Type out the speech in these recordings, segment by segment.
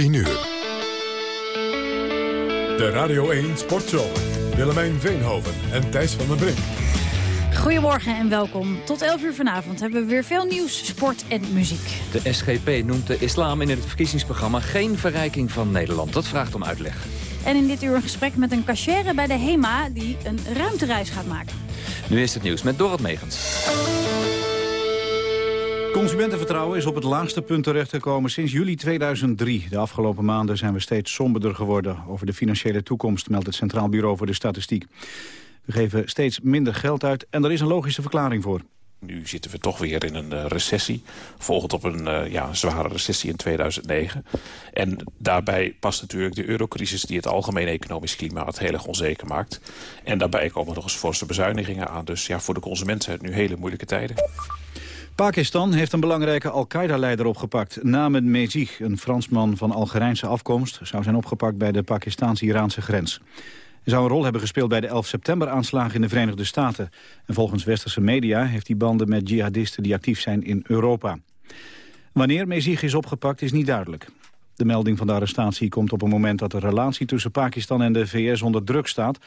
10 uur. De Radio 1 Sportzomer. Willemijn Veenhoven en Thijs van den Brink. Goedemorgen en welkom. Tot 11 uur vanavond hebben we weer veel nieuws, sport en muziek. De SGP noemt de islam in het verkiezingsprogramma geen verrijking van Nederland. Dat vraagt om uitleg. En in dit uur een gesprek met een cachère bij de HEMA die een ruimtereis gaat maken. Nu is het nieuws met Dorot Megens. Consumentenvertrouwen is op het laagste punt terechtgekomen sinds juli 2003. De afgelopen maanden zijn we steeds somberder geworden over de financiële toekomst, meldt het Centraal Bureau voor de Statistiek. We geven steeds minder geld uit en er is een logische verklaring voor. Nu zitten we toch weer in een uh, recessie, volgend op een uh, ja, zware recessie in 2009. En daarbij past natuurlijk de eurocrisis die het algemene economisch klimaat heel erg onzeker maakt. En daarbij komen nog eens forse bezuinigingen aan. Dus ja, voor de consument zijn het nu hele moeilijke tijden. Pakistan heeft een belangrijke Al-Qaeda-leider opgepakt. Namen Mezig, een Fransman van Algerijnse afkomst... zou zijn opgepakt bij de Pakistaans-Iraanse grens. Hij zou een rol hebben gespeeld bij de 11 september-aanslagen in de Verenigde Staten. En volgens westerse media heeft hij banden met jihadisten die actief zijn in Europa. Wanneer Mezig is opgepakt is niet duidelijk. De melding van de arrestatie komt op een moment dat de relatie tussen Pakistan en de VS onder druk staat.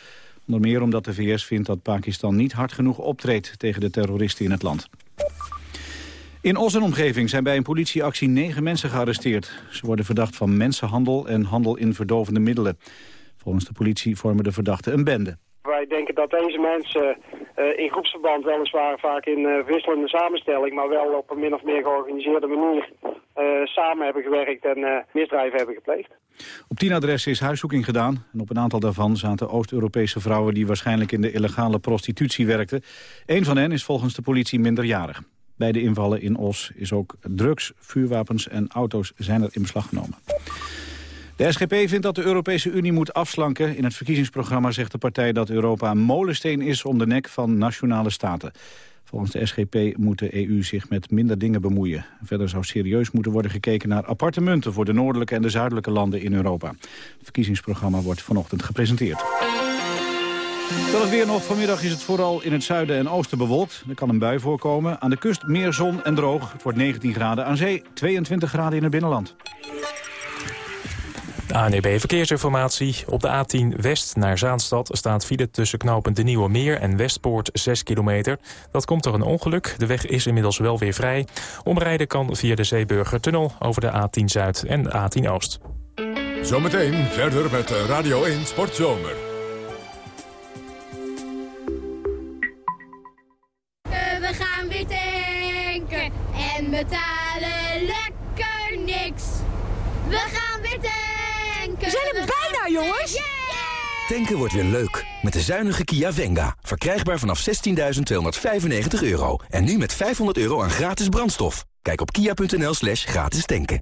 Onder meer omdat de VS vindt dat Pakistan niet hard genoeg optreedt tegen de terroristen in het land. In Os en omgeving zijn bij een politieactie negen mensen gearresteerd. Ze worden verdacht van mensenhandel en handel in verdovende middelen. Volgens de politie vormen de verdachten een bende. Wij denken dat deze mensen uh, in groepsverband weliswaar vaak in uh, wisselende samenstelling... maar wel op een min of meer georganiseerde manier uh, samen hebben gewerkt en misdrijven hebben gepleegd. Op tien adressen is huiszoeking gedaan. En op een aantal daarvan zaten Oost-Europese vrouwen... die waarschijnlijk in de illegale prostitutie werkten. Een van hen is volgens de politie minderjarig. Bij de invallen in Os is ook drugs, vuurwapens en auto's zijn er in beslag genomen. De SGP vindt dat de Europese Unie moet afslanken. In het verkiezingsprogramma zegt de partij dat Europa een molensteen is om de nek van nationale staten. Volgens de SGP moet de EU zich met minder dingen bemoeien. Verder zou serieus moeten worden gekeken naar appartementen voor de noordelijke en de zuidelijke landen in Europa. Het verkiezingsprogramma wordt vanochtend gepresenteerd. Dan het weer nog. Vanmiddag is het vooral in het zuiden en oosten bewolkt. Er kan een bui voorkomen. Aan de kust meer zon en droog. Het wordt 19 graden aan zee, 22 graden in het binnenland. ANEB Verkeersinformatie. Op de A10 West naar Zaanstad staat file tussen knooppunt De Nieuwe Meer en Westpoort 6 kilometer. Dat komt door een ongeluk. De weg is inmiddels wel weer vrij. Omrijden kan via de Zeeburgertunnel over de A10 Zuid en A10 Oost. Zometeen verder met Radio 1 Sportzomer. Betalen lekker niks. We gaan weer tanken. We zijn er bijna, jongens. Tanken wordt weer leuk. Met de zuinige Kia Venga. Verkrijgbaar vanaf 16.295 euro. En nu met 500 euro aan gratis brandstof. Kijk op kia.nl slash gratis tanken.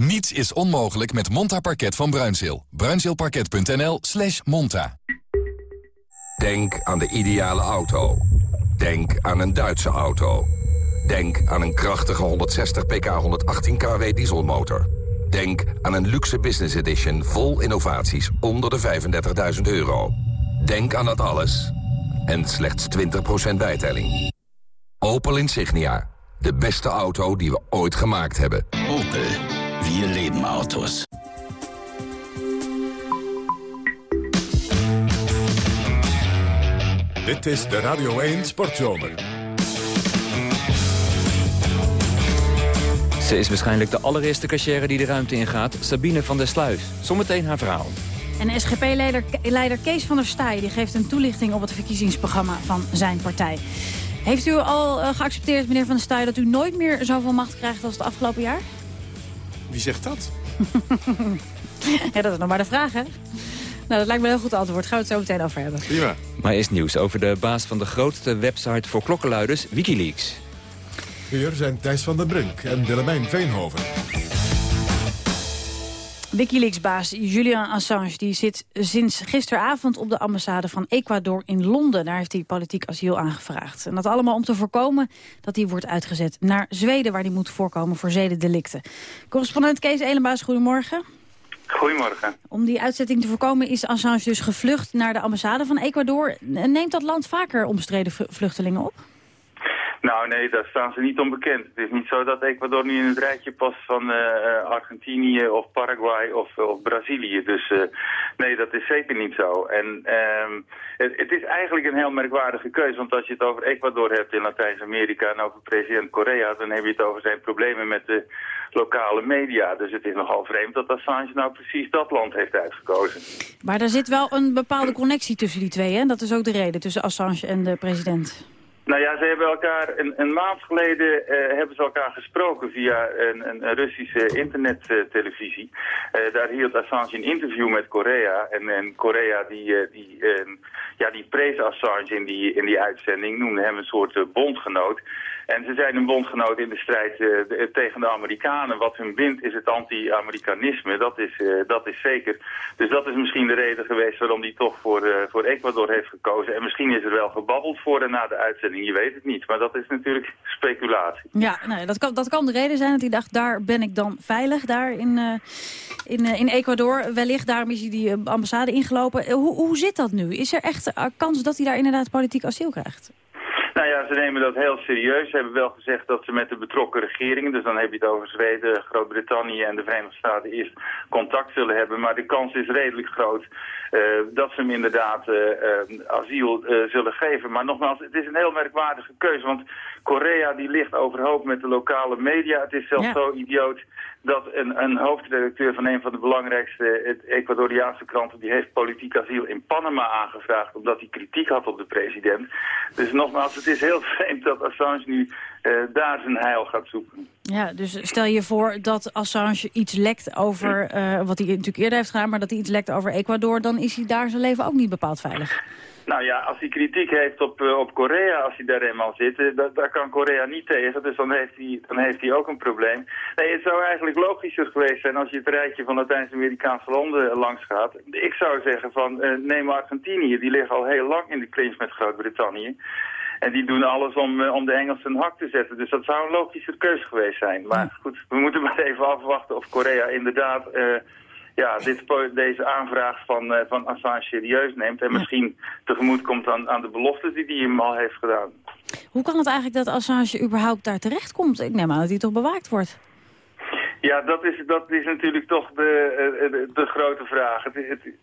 Niets is onmogelijk met Monta Parket van Bruinzeel. Bruinzeelparket.nl slash monta. Denk aan de ideale auto. Denk aan een Duitse auto. Denk aan een krachtige 160 pk 118 kW dieselmotor. Denk aan een luxe business edition vol innovaties onder de 35.000 euro. Denk aan dat alles. En slechts 20% bijtelling. Opel Insignia. De beste auto die we ooit gemaakt hebben. Opel. Wir leben Autos. Dit is de Radio 1 Sportzomer. Ze is waarschijnlijk de allereerste cachère die de ruimte ingaat. Sabine van der Sluis. Zometeen haar verhaal. En SGP-leider Kees van der Staaij die geeft een toelichting op het verkiezingsprogramma van zijn partij. Heeft u al uh, geaccepteerd, meneer van der Staaij, dat u nooit meer zoveel macht krijgt als het afgelopen jaar? Wie zegt dat? ja, dat is nog maar de vraag, hè? Nou, dat lijkt me een heel goed antwoord. Gaan we het zo meteen over hebben. Prima. Maar is nieuws over de baas van de grootste website voor klokkenluiders, Wikileaks. Hier zijn Thijs van den Brink en Willemijn Veenhoven. Wikileaks-baas Julian Assange die zit sinds gisteravond op de ambassade van Ecuador in Londen. Daar heeft hij politiek asiel aangevraagd. En dat allemaal om te voorkomen dat hij wordt uitgezet naar Zweden... waar hij moet voorkomen voor zedendelicten. Correspondent Kees Elenbaas, goedemorgen. Goedemorgen. Om die uitzetting te voorkomen is Assange dus gevlucht naar de ambassade van Ecuador. Neemt dat land vaker omstreden vluchtelingen op? Nou nee, daar staan ze niet onbekend. Het is niet zo dat Ecuador nu in het rijtje past van uh, Argentinië of Paraguay of, of Brazilië. Dus nee, dat is zeker niet zo. En um, het, is eigenlijk een heel merkwaardige keuze. Want als je het over Ecuador hebt in Latijns-Amerika en over president Correa... dan heb je het over zijn problemen met de lokale media. Dus het is nogal vreemd dat Assange nou precies dat land heeft uitgekozen. Maar er zit wel een bepaalde connectie tussen die twee, hè? Dat is ook de reden tussen Assange en de president. Nou ja, ze hebben elkaar een, een maand geleden uh, hebben ze elkaar gesproken via een, een Russische internettelevisie. Uh, daar hield Assange een interview met Korea. En, en Korea die, uh, die, ja, die prees Assange in die, in die uitzending, noemde hem een soort bondgenoot. En ze zijn een bondgenoot in de strijd uh, tegen de Amerikanen. Wat hun bindt is het anti-Amerikanisme, dat, is, uh, dat is zeker. Dus dat is misschien de reden geweest waarom hij toch voor, voor Ecuador heeft gekozen. En misschien is er wel gebabbeld voor en na de uitzending, je weet het niet. Maar dat is natuurlijk speculatie. Ja, nou, dat, kan, dat kan de reden zijn dat hij dacht, daar ben ik dan veilig, daar in, in, in Ecuador. Wellicht, daarom is hij die ambassade ingelopen. hoe, hoe zit dat nu? Is er echt kans dat hij daar inderdaad politiek asiel krijgt? Nou ja, ze nemen dat heel serieus. Ze hebben wel gezegd dat ze met de betrokken regeringen, dus dan heb je het over Zweden, Groot-Brittannië en de Verenigde Staten, eerst contact zullen hebben. Maar de kans is redelijk groot dat ze hem inderdaad uh, uh, asiel zullen geven. Maar nogmaals, het is een heel merkwaardige keuze, want Korea die ligt overhoop met de lokale media. Het is zelfs ja. zo idioot dat een, een hoofdredacteur van een van de belangrijkste het Ecuadoriaanse kranten... die heeft politiek asiel in Panama aangevraagd... omdat hij kritiek had op de president. Dus nogmaals, het is heel vreemd dat Assange nu uh, daar zijn heil gaat zoeken. Ja, dus stel je voor dat Assange iets lekt over... Uh, wat hij natuurlijk eerder heeft gedaan... maar dat hij iets lekt over Ecuador... dan is hij daar zijn leven ook niet bepaald veilig. Nou ja, als hij kritiek heeft op, uh, op Korea, als hij daar eenmaal zit, uh, daar kan Korea niet tegen. Dus dan heeft, hij, dan heeft hij ook een probleem. Nee, het zou eigenlijk logischer geweest zijn als je het rijtje van Latijns-Amerikaanse landen langs gaat. Ik zou zeggen van, uh, neem Argentinië, die liggen al heel lang in de clinch met Groot-Brittannië. En die doen alles om, om de Engelsen een hak te zetten. Dus dat zou een logische keuze geweest zijn. Maar goed, we moeten maar even afwachten of Korea inderdaad ja, dit, deze aanvraag van, uh, van Assange serieus neemt... en misschien tegemoet komt aan, aan de beloftes die hij hem al heeft gedaan. Hoe kan het eigenlijk dat Assange überhaupt daar terecht komt? Ik neem aan dat hij toch bewaakt wordt. Ja, dat is, dat is natuurlijk toch de, de, de grote vraag. Het, het,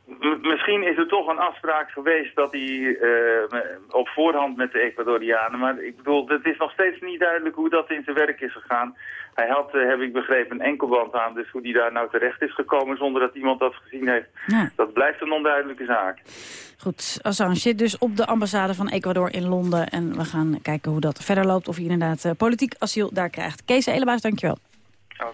misschien is er toch een afspraak geweest dat hij uh, op voorhand met de Ecuadorianen... maar ik bedoel, het is nog steeds niet duidelijk hoe dat in zijn werk is gegaan. Hij had, uh, heb ik begrepen, een enkelband aan, dus hoe hij daar nou terecht is gekomen zonder dat iemand dat gezien heeft, ja. dat blijft een onduidelijke zaak. Goed, Assange zit dus op de ambassade van Ecuador in Londen en we gaan kijken hoe dat verder loopt, of hij inderdaad uh, politiek asiel daar krijgt. Kees Elebaas, dankjewel. Oh.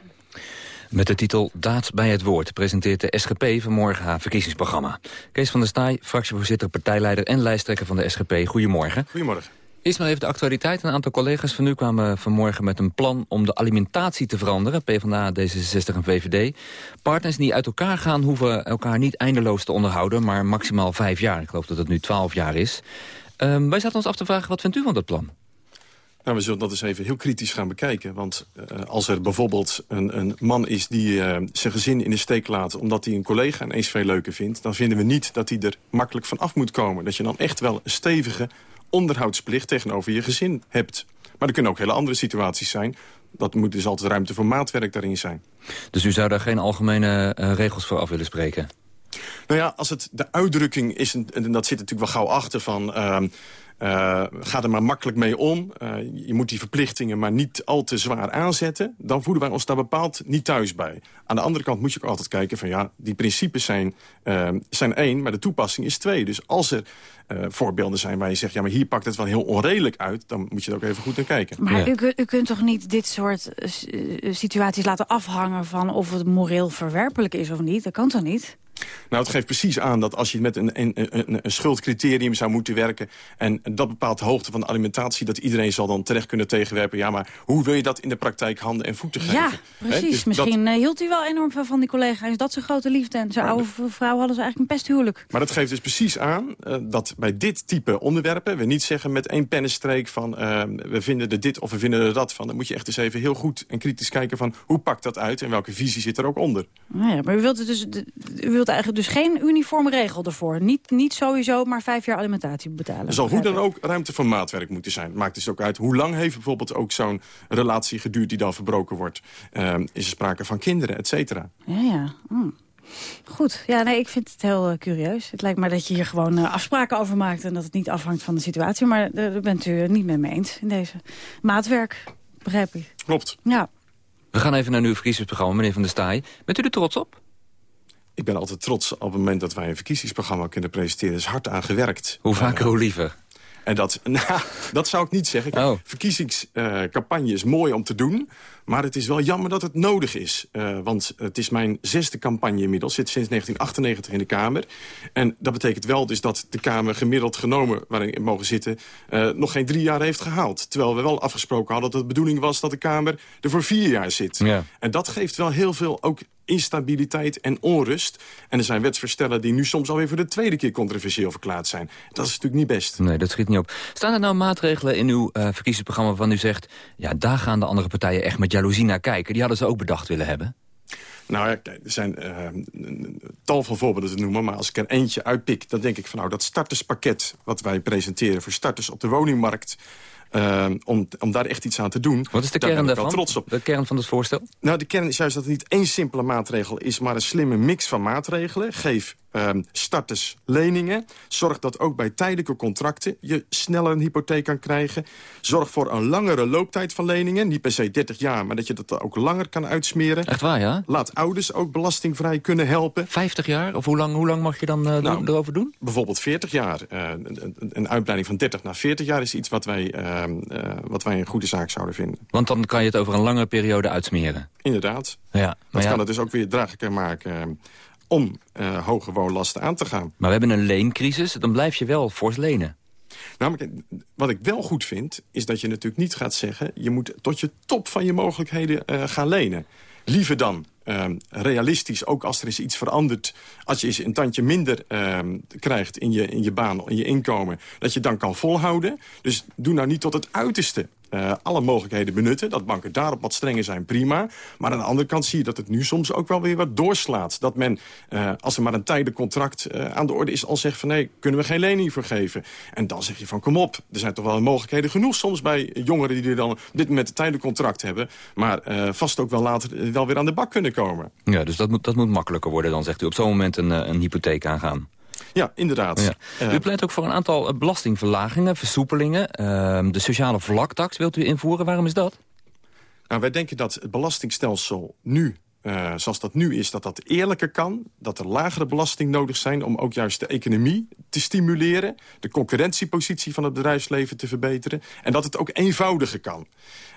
Met de titel Daad bij het Woord presenteert de SGP vanmorgen haar verkiezingsprogramma. Kees van der Staaij, fractievoorzitter, partijleider en lijsttrekker van de SGP. Goedemorgen. Goedemorgen. Eerst maar even de actualiteit. Een aantal collega's van u kwamen vanmorgen met een plan om de alimentatie te veranderen. PvdA, D66 en VVD. Partners die uit elkaar gaan hoeven elkaar niet eindeloos te onderhouden... maar maximaal vijf jaar. Ik geloof dat het nu twaalf jaar is. Um, wij zaten ons af te vragen, wat vindt u van dat plan? Nou, we zullen dat eens even heel kritisch gaan bekijken. Want uh, als er bijvoorbeeld een, een man is die uh, zijn gezin in de steek laat... omdat hij een collega ineens veel leuker vindt... dan vinden we niet dat hij er makkelijk van af moet komen. Dat je dan echt wel een stevige onderhoudsplicht tegenover je gezin hebt. Maar er kunnen ook hele andere situaties zijn. Dat moet dus altijd ruimte voor maatwerk daarin zijn. Dus u zou daar geen algemene uh, regels voor af willen spreken? Nou ja, als het de uitdrukking is, en dat zit natuurlijk wel gauw achter van... Uh, ga er maar makkelijk mee om. Uh, je moet die verplichtingen maar niet al te zwaar aanzetten. Dan voelen wij ons daar bepaald niet thuis bij. Aan de andere kant moet je ook altijd kijken van ja, die principes zijn, uh, zijn één, maar de toepassing is twee. Dus als er voorbeelden zijn waar je zegt, ja, maar hier pakt het wel heel onredelijk uit, dan moet je er ook even goed naar kijken. Maar ja. u, u, kunt toch niet dit soort situaties laten afhangen van of het moreel verwerpelijk is of niet? Dat kan toch niet? Nou, het geeft precies aan dat als je met een, een, een, een schuldcriterium zou moeten werken... en dat bepaalt de hoogte van de alimentatie... dat iedereen zal dan terecht kunnen tegenwerpen... ja, maar hoe wil je dat in de praktijk handen en voeten geven? Ja, precies. Dus Misschien dat- eh, hield hij wel enorm veel van die collega. Is dat zijn grote liefde? En zijn oude vrouw hadden ze eigenlijk een pesthuwelijk. Maar dat geeft dus precies aan eh, dat bij dit type onderwerpen... we niet zeggen met één pennenstreek van... eh, we vinden er dit of we vinden er dat van. Dan moet je echt eens even heel goed en kritisch kijken van... hoe pakt dat uit en welke visie zit er ook onder? Nou ja, maar u wilt, het dus, u wilt eigenlijk dus geen uniforme regel ervoor. Niet, niet sowieso, maar vijf jaar alimentatie betalen. Er zal hoe dan ook ruimte voor maatwerk moeten zijn. Maakt dus ook uit hoe lang heeft bijvoorbeeld ook zo'n relatie geduurd... die dan verbroken wordt. Eh, is er sprake van kinderen, et cetera? Ja, ja. Hmm. Goed. Ja, nee, ik vind het heel eh, curieus. Het lijkt me dat je hier gewoon eh, afspraken over maakt... en dat het niet afhangt van de situatie. Maar daar bent u niet met me eens in deze maatwerk. Begrijp ik. Klopt. Ja. We gaan even naar uw verkiezingsprogramma, meneer Van der Staaij. Bent u er trots op? Ik ben altijd trots op het moment dat wij een verkiezingsprogramma kunnen presenteren. Er is hard aan gewerkt. Hoe vaker, Eh, hoe liever. En dat, nou, dat zou ik niet zeggen. Oh. Verkiezingscampagne is mooi om te doen. Maar het is wel jammer dat het nodig is. Eh, want het is mijn zesde campagne inmiddels. Zit sinds 1998 in de Kamer. En dat betekent wel dus dat de Kamer gemiddeld genomen... waarin we mogen zitten, eh, nog geen drie jaar heeft gehaald. Terwijl we wel afgesproken hadden dat de bedoeling was... dat de Kamer er voor vier jaar zit. Ja. En dat geeft wel heel veel ook instabiliteit en onrust. En er zijn wetsvoorstellen die nu soms alweer voor de tweede keer controversieel verklaard zijn. Dat is natuurlijk niet best. Nee, dat schiet niet op. Staan er nou maatregelen in uw eh, verkiezingsprogramma waarvan u zegt... ja, daar gaan de andere partijen echt met jaloezie naar kijken. Die hadden ze ook bedacht willen hebben. Nou ja, er zijn een tal van voorbeelden te noemen. Maar als ik er eentje uitpik, dan denk ik van nou... dat starterspakket wat wij presenteren voor starters op de woningmarkt... eh, om, om daar echt iets aan te doen. Wat is de daar kern daarvan? trots op. De kern van het voorstel? Nou, de kern is juist dat het niet één simpele maatregel is... maar een slimme mix van maatregelen. Geef ehm, starters leningen. Zorg dat ook bij tijdelijke contracten... je sneller een hypotheek kan krijgen. Zorg voor een langere looptijd van leningen. Niet per se 30 jaar, maar dat je dat ook langer kan uitsmeren. Echt waar, ja? Laat ouders ook belastingvrij kunnen helpen. 50 jaar? Of hoe lang, hoe lang mag je dan Nou, doen- erover doen? Bijvoorbeeld 40 jaar. Eh, een, uitbreiding van 30 naar 40 jaar is iets wat wij, ehm, eh, wat wij een goede zaak zouden vinden. Want dan kan je het over een lange periode uitsmeren. Inderdaad. Ja, Dat maar, ja, kan het dus ook weer draaglijker maken om eh, hoge woonlasten aan te gaan. maar we hebben een leencrisis, dan blijf je wel fors lenen. Kijk, wat ik wel goed vind, is dat je natuurlijk niet gaat zeggen... je moet tot je top van je mogelijkheden eh, gaan lenen. Liever dan eh, realistisch, ook als er is iets verandert... als je eens een tandje minder krijgt in je, in je baan, in je inkomen... dat je dan kan volhouden. Dus doe nou niet tot het uiterste eh, alle mogelijkheden benutten. Dat banken daarop wat strenger zijn, prima. Maar aan de andere kant zie je dat het nu soms ook wel weer wat doorslaat. Dat men, eh, als er maar een tijdelijk contract eh, aan de orde is... al zegt van nee, kunnen we geen lening voor geven. En dan zeg je van kom op, er zijn toch wel mogelijkheden genoeg... soms bij jongeren die er dan op dit moment een tijdelijk contract hebben... maar vast ook wel later wel weer aan de bak kunnen komen. Ja, dus dat moet, dat moet makkelijker worden dan, zegt u. Op zo'n moment een, een hypotheek aangaan. Ja, inderdaad. Ja. Eh, U pleit ook voor een aantal eh, belastingverlagingen, versoepelingen. Ehm, de sociale vlaktax wilt u invoeren. Waarom is dat? Nou, wij denken dat het belastingstelsel nu, eh, zoals dat nu is, dat dat eerlijker kan. Dat er lagere belasting nodig zijn om ook juist de economie te stimuleren. De concurrentiepositie van het bedrijfsleven te verbeteren. En dat het ook eenvoudiger kan.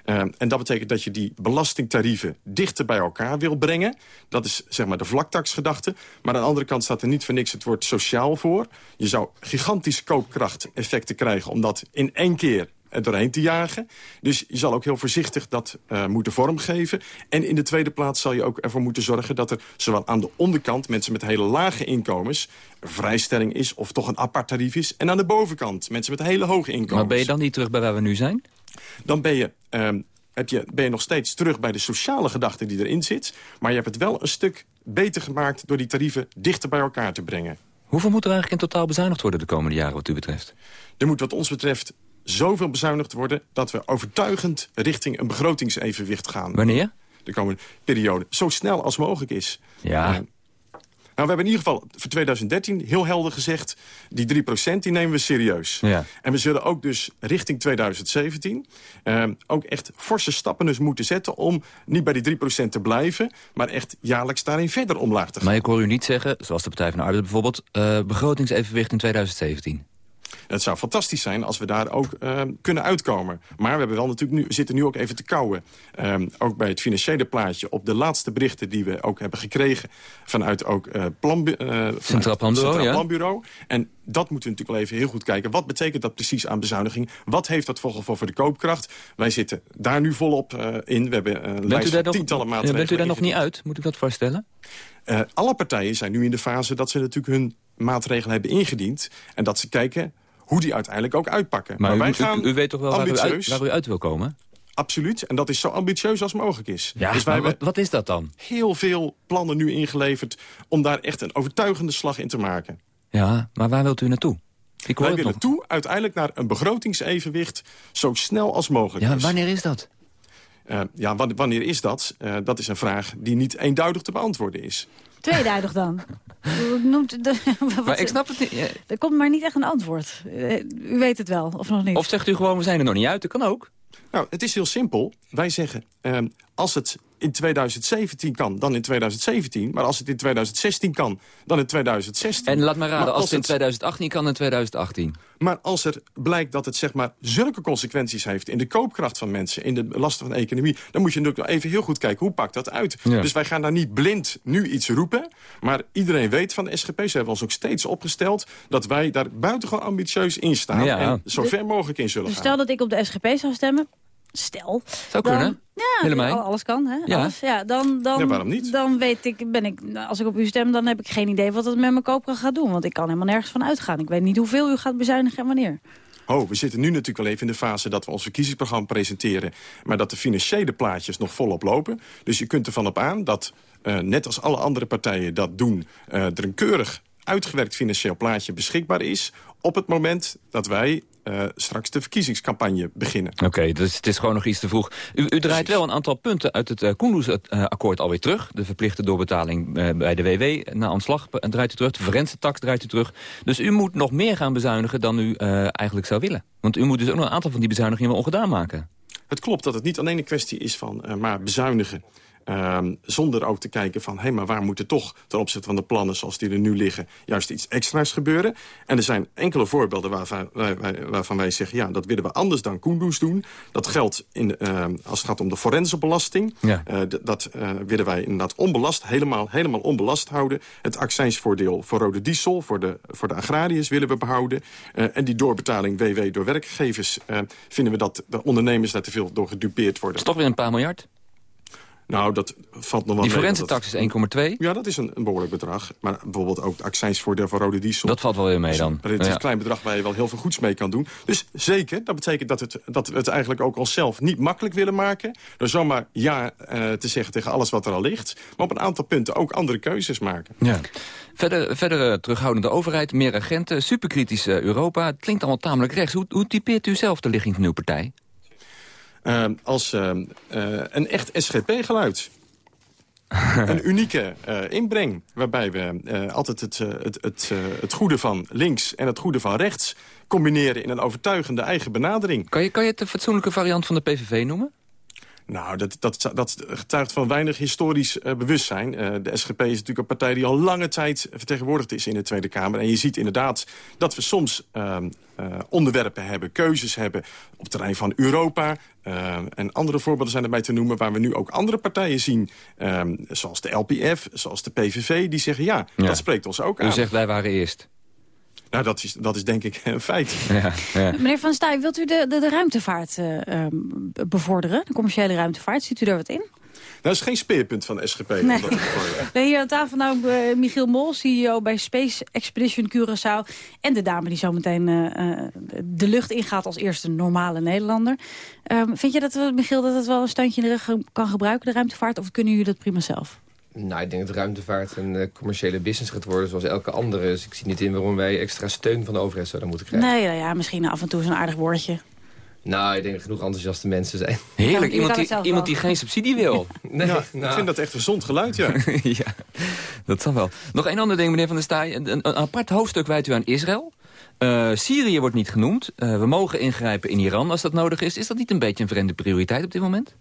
Eh, en dat betekent dat je die belastingtarieven dichter bij elkaar wil brengen. Dat is zeg maar de vlaktaxgedachte. Maar aan de andere kant staat er niet voor niks het woord sociaal voor. Je zou gigantische koopkrachteffecten krijgen... om dat in één keer er doorheen te jagen. Dus je zal ook heel voorzichtig dat eh, moeten vormgeven. En in de tweede plaats zal je ook ervoor moeten zorgen... dat er zowel aan de onderkant mensen met hele lage inkomens... een vrijstelling is of toch een apart tarief is. En aan de bovenkant mensen met hele hoge inkomens. Maar ben je dan niet terug bij waar we nu zijn? Dan ben je, ehm, heb je, ben je nog steeds terug bij de sociale gedachte die erin zit. Maar je hebt het wel een stuk beter gemaakt... door die tarieven dichter bij elkaar te brengen. Hoeveel moet er eigenlijk in totaal bezuinigd worden de komende jaren wat u betreft? Er moet wat ons betreft zoveel bezuinigd worden... dat we overtuigend richting een begrotingsevenwicht gaan. Wanneer? De komende periode. Zo snel als mogelijk is. Ja. Eh, nou, we hebben in ieder geval voor 2013 heel helder gezegd... die 3% die nemen we serieus. Ja. En we zullen ook dus richting 2017... eh, ook echt forse stappen dus moeten zetten... om niet bij die 3% te blijven... maar echt jaarlijks daarin verder omlaag te gaan. Maar ik hoor u niet zeggen, zoals de Partij van de Arbeid bijvoorbeeld... eh, begrotingsevenwicht in 2017. Het zou fantastisch zijn als we daar ook uh, kunnen uitkomen. Maar we hebben wel natuurlijk nu, zitten nu ook even te kouwen. Um, ook bij het financiële plaatje op de laatste berichten die we ook hebben gekregen... vanuit ook uh, plan, uh, Centraal Planbureau. Centraal ja. En dat moeten we natuurlijk wel even heel goed kijken. Wat betekent dat precies aan bezuiniging? Wat heeft dat volgens voor de koopkracht? Wij zitten daar nu volop in. We hebben een lijst van tientallen maatregelen. Bent u daar nog niet uit? Moet ik dat voorstellen? Uh, alle partijen zijn nu in de fase dat ze natuurlijk hun maatregelen hebben ingediend. En dat ze kijken hoe die uiteindelijk ook uitpakken. Maar, maar wij u, gaan u, u, weet toch wel waar u, uit, waar u, uit, wil komen? Absoluut. En dat is zo ambitieus als mogelijk is. Ja, dus wij hebben wat, wat is dat dan? heel veel plannen nu ingeleverd... om daar echt een overtuigende slag in te maken. Ja, maar waar wilt u naartoe? Ik wij willen nog. toe uiteindelijk naar een begrotingsevenwicht... zo snel als mogelijk ja, is. Wanneer is dat? Uh, ja, wanneer is dat? Uh, dat is een vraag die niet eenduidig te beantwoorden is. Tweeduidig dan. Noemt de, maar ik snap het niet. Er komt maar niet echt een antwoord. U weet het wel, of nog niet? Of zegt u gewoon, we zijn er nog niet uit, dat kan ook. Nou, het is heel simpel. Wij zeggen, uh, als het in 2017 kan, dan in 2017. Maar als het in 2016 kan, dan in 2016. En laat maar raden, maar als, als het in 2018 kan, in 2018. Maar als er blijkt dat het zeg maar zulke consequenties heeft... in de koopkracht van mensen, in de lasten van de economie... dan moet je natuurlijk even heel goed kijken, hoe pakt dat uit? Ja. Dus wij gaan daar niet blind nu iets roepen. Maar iedereen weet van de SGP, ze hebben ons ook steeds opgesteld... dat wij daar buitengewoon ambitieus in staan. Ja. En zo ver mogelijk in zullen dus gaan. Stel dat ik op de SGP zou stemmen, stel... Zou kunnen. Ja, alles kan, hè? Ja. Alles. ja dan, dan, ja, waarom niet? Dan weet ik, ben ik, als ik op u stem, dan heb ik geen idee wat het met mijn koopkracht gaat doen. Want ik kan helemaal nergens van uitgaan. Ik weet niet hoeveel u gaat bezuinigen en wanneer. Oh, we zitten nu natuurlijk wel even in de fase dat we ons verkiezingsprogramma presenteren... maar dat de financiële plaatjes nog volop lopen. Dus je kunt ervan op aan dat, uh, net als alle andere partijen dat doen... Uh, er een keurig uitgewerkt financieel plaatje beschikbaar is... op het moment dat wij uh, straks de verkiezingscampagne beginnen. Oké, okay, dus het is gewoon nog iets te vroeg. U, u draait wel een aantal punten uit het uh, Koendersakkoord alweer terug. De verplichte doorbetaling uh, bij de WW na ontslag draait u terug. De forense tax draait u terug. Dus u moet nog meer gaan bezuinigen dan u eigenlijk zou willen. Want u moet dus ook nog een aantal van die bezuinigingen wel ongedaan maken. Het klopt dat het niet alleen een kwestie is van maar bezuinigen. Um, zonder ook te kijken van, hé, hey, maar waar moet er toch... ten opzichte van de plannen zoals die er nu liggen... juist iets extra's gebeuren. En er zijn enkele voorbeelden waarvan wij, waarvan wij zeggen... ja, dat willen we anders dan Koendoes doen. Dat geldt in, uh, als het gaat om de forensenbelasting. Ja. Uh, dat uh, willen wij inderdaad onbelast, helemaal, helemaal onbelast houden. Het accijnsvoordeel voor rode diesel, voor de, voor de agrariërs willen we behouden. en die doorbetaling WW door werkgevers... vinden we dat de ondernemers daar te veel door gedupeerd worden. Dat is toch weer een paar miljard? Nou, dat valt nog wel Die forensentax is 1,2? Ja, dat is een, een, behoorlijk bedrag. Maar bijvoorbeeld ook het accijnsvoordeel van rode diesel. Dat valt wel weer mee dan. Een relatief ja. klein bedrag waar je wel heel veel goeds mee kan doen. Dus zeker, dat betekent dat, het, dat we het eigenlijk ook onszelf niet makkelijk willen maken. Door zomaar ja uh, te zeggen tegen alles wat er al ligt. Maar op een aantal punten ook andere keuzes maken. Ja. Verder, verder uh, terughoudende overheid, meer agenten, superkritisch uh, Europa. Het klinkt allemaal tamelijk rechts. Hoe, hoe typeert u zelf de ligging van uw partij? Uh, als uh, uh, een echt SGP-geluid. een unieke inbreng, waarbij we altijd het, het, het, het goede van links en het goede van rechts... combineren in een overtuigende eigen benadering. Kan je, kan je het de fatsoenlijke variant van de PVV noemen? Nou, dat, dat, dat getuigt van weinig historisch uh, bewustzijn. Uh, de SGP is natuurlijk een partij die al lange tijd vertegenwoordigd is in de Tweede Kamer. En je ziet inderdaad dat we soms uh, onderwerpen hebben, keuzes hebben op het terrein van Europa. en andere voorbeelden zijn erbij te noemen waar we nu ook andere partijen zien. zoals de LPF, zoals de PVV, die zeggen ja, ja. dat spreekt ons ook aan. U zegt wij waren eerst. Nou, dat is, dat is denk ik een feit. Ja, ja. Meneer Van Staaij, wilt u de, de, de ruimtevaart uh, um, bevorderen? De commerciële ruimtevaart, ziet u daar wat in? Dat is geen speerpunt van de SGP. Nee. Dat hier aan tafel nou uh, Michiel Mol, CEO bij Space Expedition Curaçao. En de dame die zometeen uh, de lucht ingaat als eerste normale Nederlander. Um, vind je dat, we, Michiel, dat het wel een standje in de rug kan gebruiken, de ruimtevaart? Of kunnen jullie dat prima zelf? Nou, ik denk dat ruimtevaart een uh, commerciële business gaat worden zoals elke andere. Dus ik zie niet in waarom wij extra steun van de overheid zouden moeten krijgen. Nee, nou ja, misschien af en toe zo'n aardig woordje. Nou, ik denk dat genoeg enthousiaste mensen zijn. Heerlijk, iemand die, iemand die geen subsidie wil. nee, ja, nou. Ik vind dat echt een gezond geluid, ja. ja, dat zal wel. Nog één ander ding, meneer Van der Staaij. Een, een, een apart hoofdstuk wijt u aan Israël. Uh, Syrië wordt niet genoemd. Uh, we mogen ingrijpen in Iran als dat nodig is. Is dat niet een beetje een vreemde prioriteit op dit moment?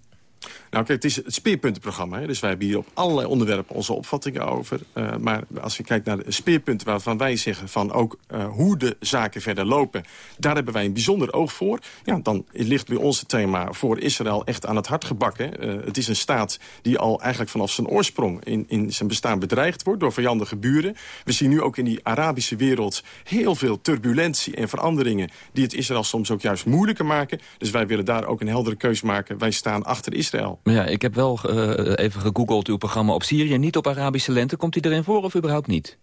Nou kijk, het is het speerpuntenprogramma. Hè? Dus wij hebben hier op allerlei onderwerpen onze opvattingen over. Uh, maar als je kijkt naar de speerpunten waarvan wij zeggen... van ook uh, hoe de zaken verder lopen... daar hebben wij een bijzonder oog voor. Ja, dan ligt bij ons thema voor Israël echt aan het hart gebakken. Uh, het is een staat die al eigenlijk vanaf zijn oorsprong... in, in zijn bestaan bedreigd wordt door vijandige buren. We zien nu ook in die Arabische wereld heel veel turbulentie en veranderingen... die het Israël soms ook juist moeilijker maken. Dus wij willen daar ook een heldere keus maken. Wij staan achter Israël. Ja, ik heb wel uh, even gegoogeld uw programma op Syrië. Niet op Arabische lente. Komt hij erin voor of überhaupt niet?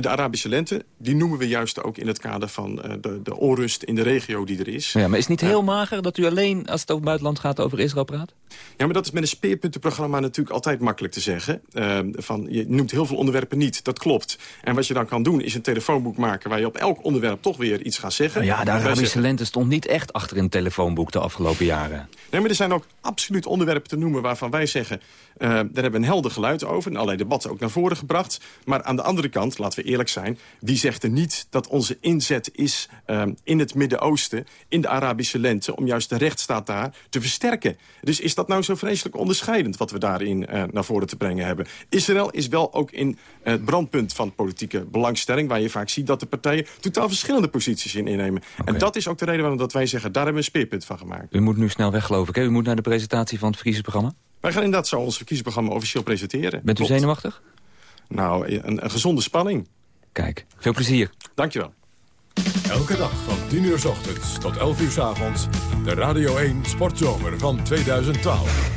De Arabische lente, die noemen we juist ook in het kader van de, de onrust in de regio die er is. Ja, maar is het niet heel mager dat u alleen, als het over buitenland gaat, over Israël praat? Ja, maar dat is met een speerpuntenprogramma natuurlijk altijd makkelijk te zeggen. Uh, van, je noemt heel veel onderwerpen niet, dat klopt. En wat je dan kan doen, is een telefoonboek maken... waar je op elk onderwerp toch weer iets gaat zeggen. Nou ja, de Arabische zeggen... lente stond niet echt achter een telefoonboek de afgelopen jaren. Nee, maar er zijn ook absoluut onderwerpen te noemen waarvan wij zeggen... Uh, daar hebben we een helder geluid over en allerlei debatten ook naar voren gebracht. Maar aan de andere kant, laten we eerlijk zijn... wie zegt er niet dat onze inzet is uh, in het Midden-Oosten... in de Arabische lente, om juist de rechtsstaat daar te versterken. Dus is dat nou zo vreselijk onderscheidend... wat we daarin uh, naar voren te brengen hebben? Israël is wel ook in het brandpunt van politieke belangstelling... waar je vaak ziet dat de partijen totaal verschillende posities in innemen. Okay. En dat is ook de reden waarom dat wij zeggen... daar hebben we een speerpunt van gemaakt. U moet nu snel weg, geloof ik. Hè? U moet naar de presentatie van het verkiezingsprogramma. Wij gaan inderdaad zo ons verkiezingsprogramma officieel presenteren. Bent u zenuwachtig? Nou, een, een gezonde spanning. Kijk, veel plezier. Dankjewel. Elke dag van 10 uur s ochtends tot 11 uur s avonds. De Radio 1 Sportzomer van 2012.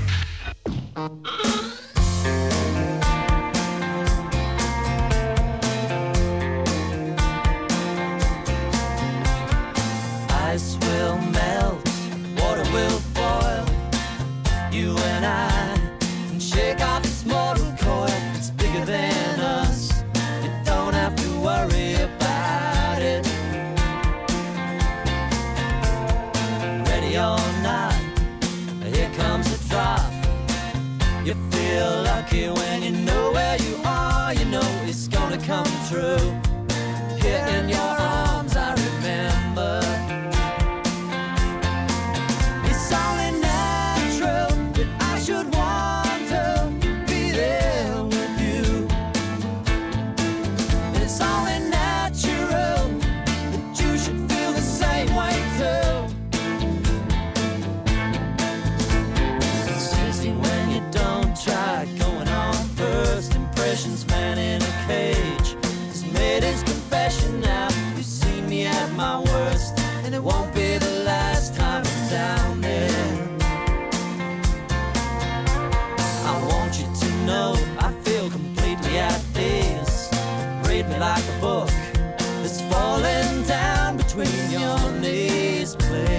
place.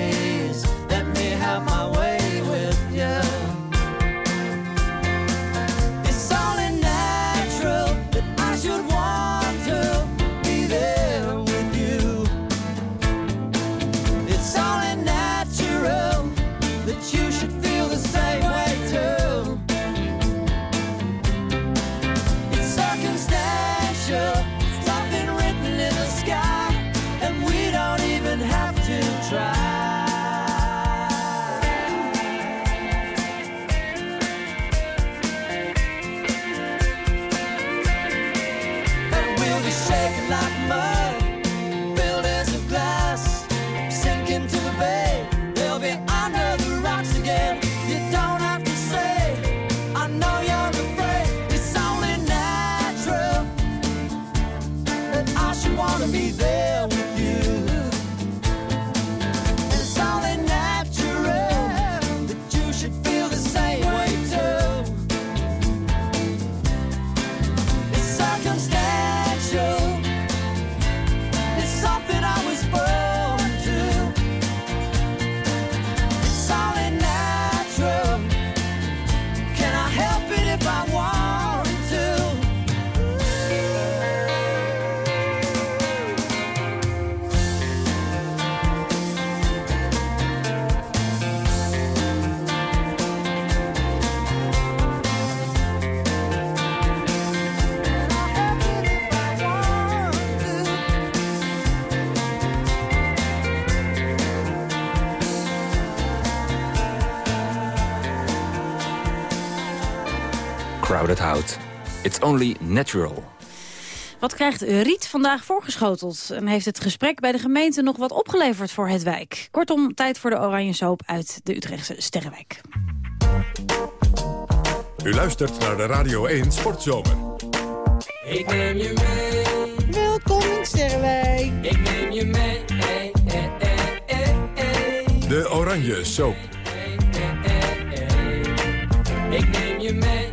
Crowded Hout. It's only natural. Wat krijgt Riet vandaag voorgeschoteld? En heeft het gesprek bij de gemeente nog wat opgeleverd voor het wijk? Kortom, tijd voor de oranje soap uit de Utrechtse Sterrenwijk. U luistert naar de Radio 1 Sportzomer. Ik neem je mee. Welkom in Sterrenwijk. Ik neem je mee. Hey, hey, hey, hey, hey. De oranje soap. Ik neem je mee.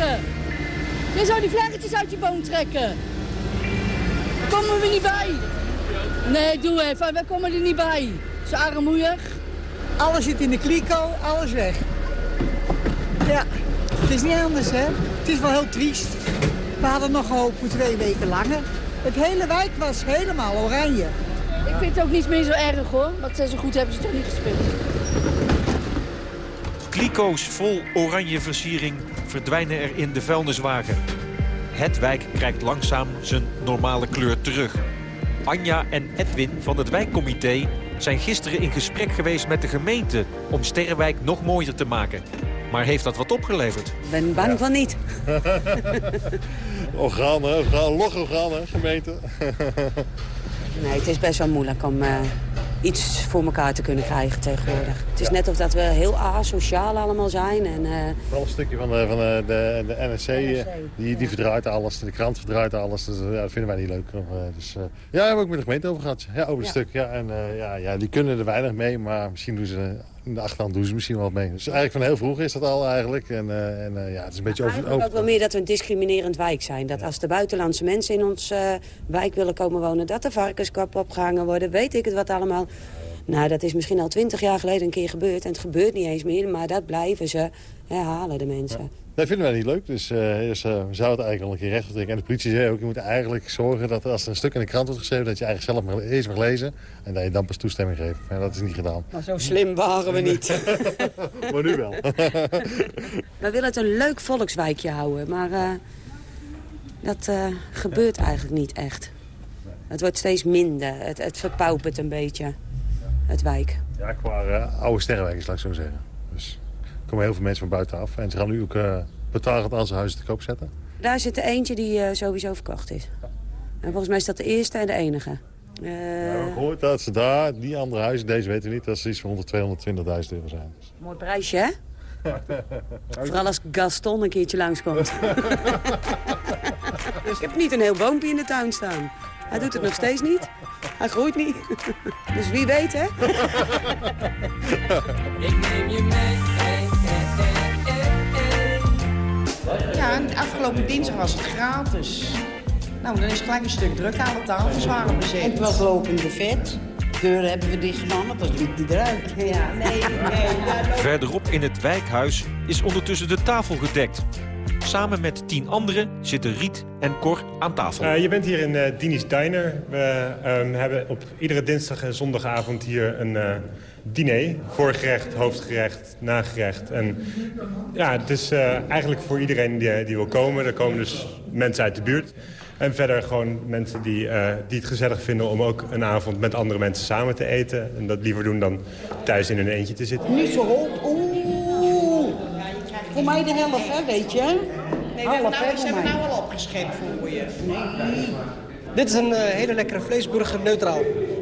Trekken. Je zou die vlaggetjes uit die boom trekken. Komen we niet bij. Nee, doe even. We komen er niet bij. Zo armoeig. Alles zit in de kliko, alles weg. Ja, het is niet anders, hè. Het is wel heel triest. We hadden nog gehoopt voor twee weken langer. Het hele wijk was helemaal oranje. Ik vind het ook niet meer zo erg hoor. Want zo goed hebben ze toch niet gespeeld. Kliko's vol oranje versiering verdwijnen er in de vuilniswagen. Het wijk krijgt langzaam zijn normale kleur terug. Anja en Edwin van het wijkcomité zijn gisteren in gesprek geweest met de gemeente... om Sterrenwijk nog mooier te maken. Maar heeft dat wat opgeleverd? Ik ben bang van niet. Orgaan, hè? Orgaan, log orgaan, hè, gemeente. Nee, het is best wel moeilijk om eh, iets voor elkaar te kunnen krijgen tegenwoordig. Het is net of dat we heel asociaal allemaal zijn. En, eh, Vooral een stukje van de, van de, de, de NSC, eh, die, die verdraait alles. De krant verdraait alles. Dus ja, dat vinden wij niet leuk. Uh, dus, uh, ja, daar hebben we ook met de gemeente over gehad. Ja, over het stuk. Ja, en ja, ja, die kunnen er weinig mee, maar misschien doen ze... In de achterhand doen ze misschien wel wat mee. Dus eigenlijk van heel vroeg is dat al eigenlijk. En, eh, en eh, ja, het is een beetje over... Eigenlijk ook wel meer dat we een discriminerend wijk zijn. Dat als de buitenlandse mensen in ons eh, wijk willen komen wonen... dat er varkenskappen opgehangen worden, weet ik het wat allemaal. Nou, dat is misschien al twintig jaar geleden een keer gebeurd. En het gebeurt niet eens meer, maar dat blijven ze herhalen, de mensen. Dat vinden wij niet leuk, dus, eh, dus eh, we zouden het eigenlijk al een keer recht trekken. En de politie zei ook, je moet eigenlijk zorgen dat als er een stuk in de krant wordt geschreven... dat je eigenlijk zelf mag, eerst mag lezen en dat je dan pas toestemming geeft. Maar dat is niet gedaan. Maar zo slim waren we niet. maar nu wel. We willen het een leuk volkswijkje houden, maar eh, dat eh, gebeurt eigenlijk niet echt. Het wordt steeds minder, het, het verpaupert een beetje, het wijk. Ja, qua oude sterrenwijkers, laat ik zo zeggen. Dus komen heel veel mensen van buitenaf. En ze gaan nu ook uh, betalend al zijn huizen te koop zetten. Daar zit er eentje die eh, sowieso verkocht is. En volgens mij is dat de eerste en de enige. Eh, We hebben gehoord dat ze daar, die andere huizen, deze weten we niet, dat ze iets van 100, 220.000 euro zijn. Mooi prijsje, hè? Vooral als Gaston een keertje langskomt. ik heb niet een heel boompje in de tuin staan. Hij doet het nog steeds niet. Hij groeit niet. dus wie weet, hè? Ik neem je mee. Ja, en afgelopen dinsdag was het gratis. Nou, dan is gelijk een stuk druk aan de tafels waren bezet. Het was lopend buffet. Deuren hebben we dicht gedaan, want dan liep die eruit. Ja, nee, nee. Verderop in het wijkhuis is ondertussen de tafel gedekt. Samen met tien anderen zitten Riet en Cor aan tafel. Uh, je bent hier in uh, Dini's Diner. We um, hebben op iedere dinsdag en zondagavond hier een uh, diner. Voorgerecht, hoofdgerecht, nagerecht. En ja, het is eigenlijk voor iedereen die, die wil komen. Er komen dus mensen uit de buurt. En verder gewoon mensen die, die het gezellig vinden om ook een avond met andere mensen samen te eten. En dat liever doen dan thuis in hun eentje te zitten. Niet zo rot. Voor mij de helft, hè, weet je? Nee, we hebben, nou, ze hebben nou al opgeschept voor je. Nee. Dit is een uh, hele lekkere vleesburger neutraal.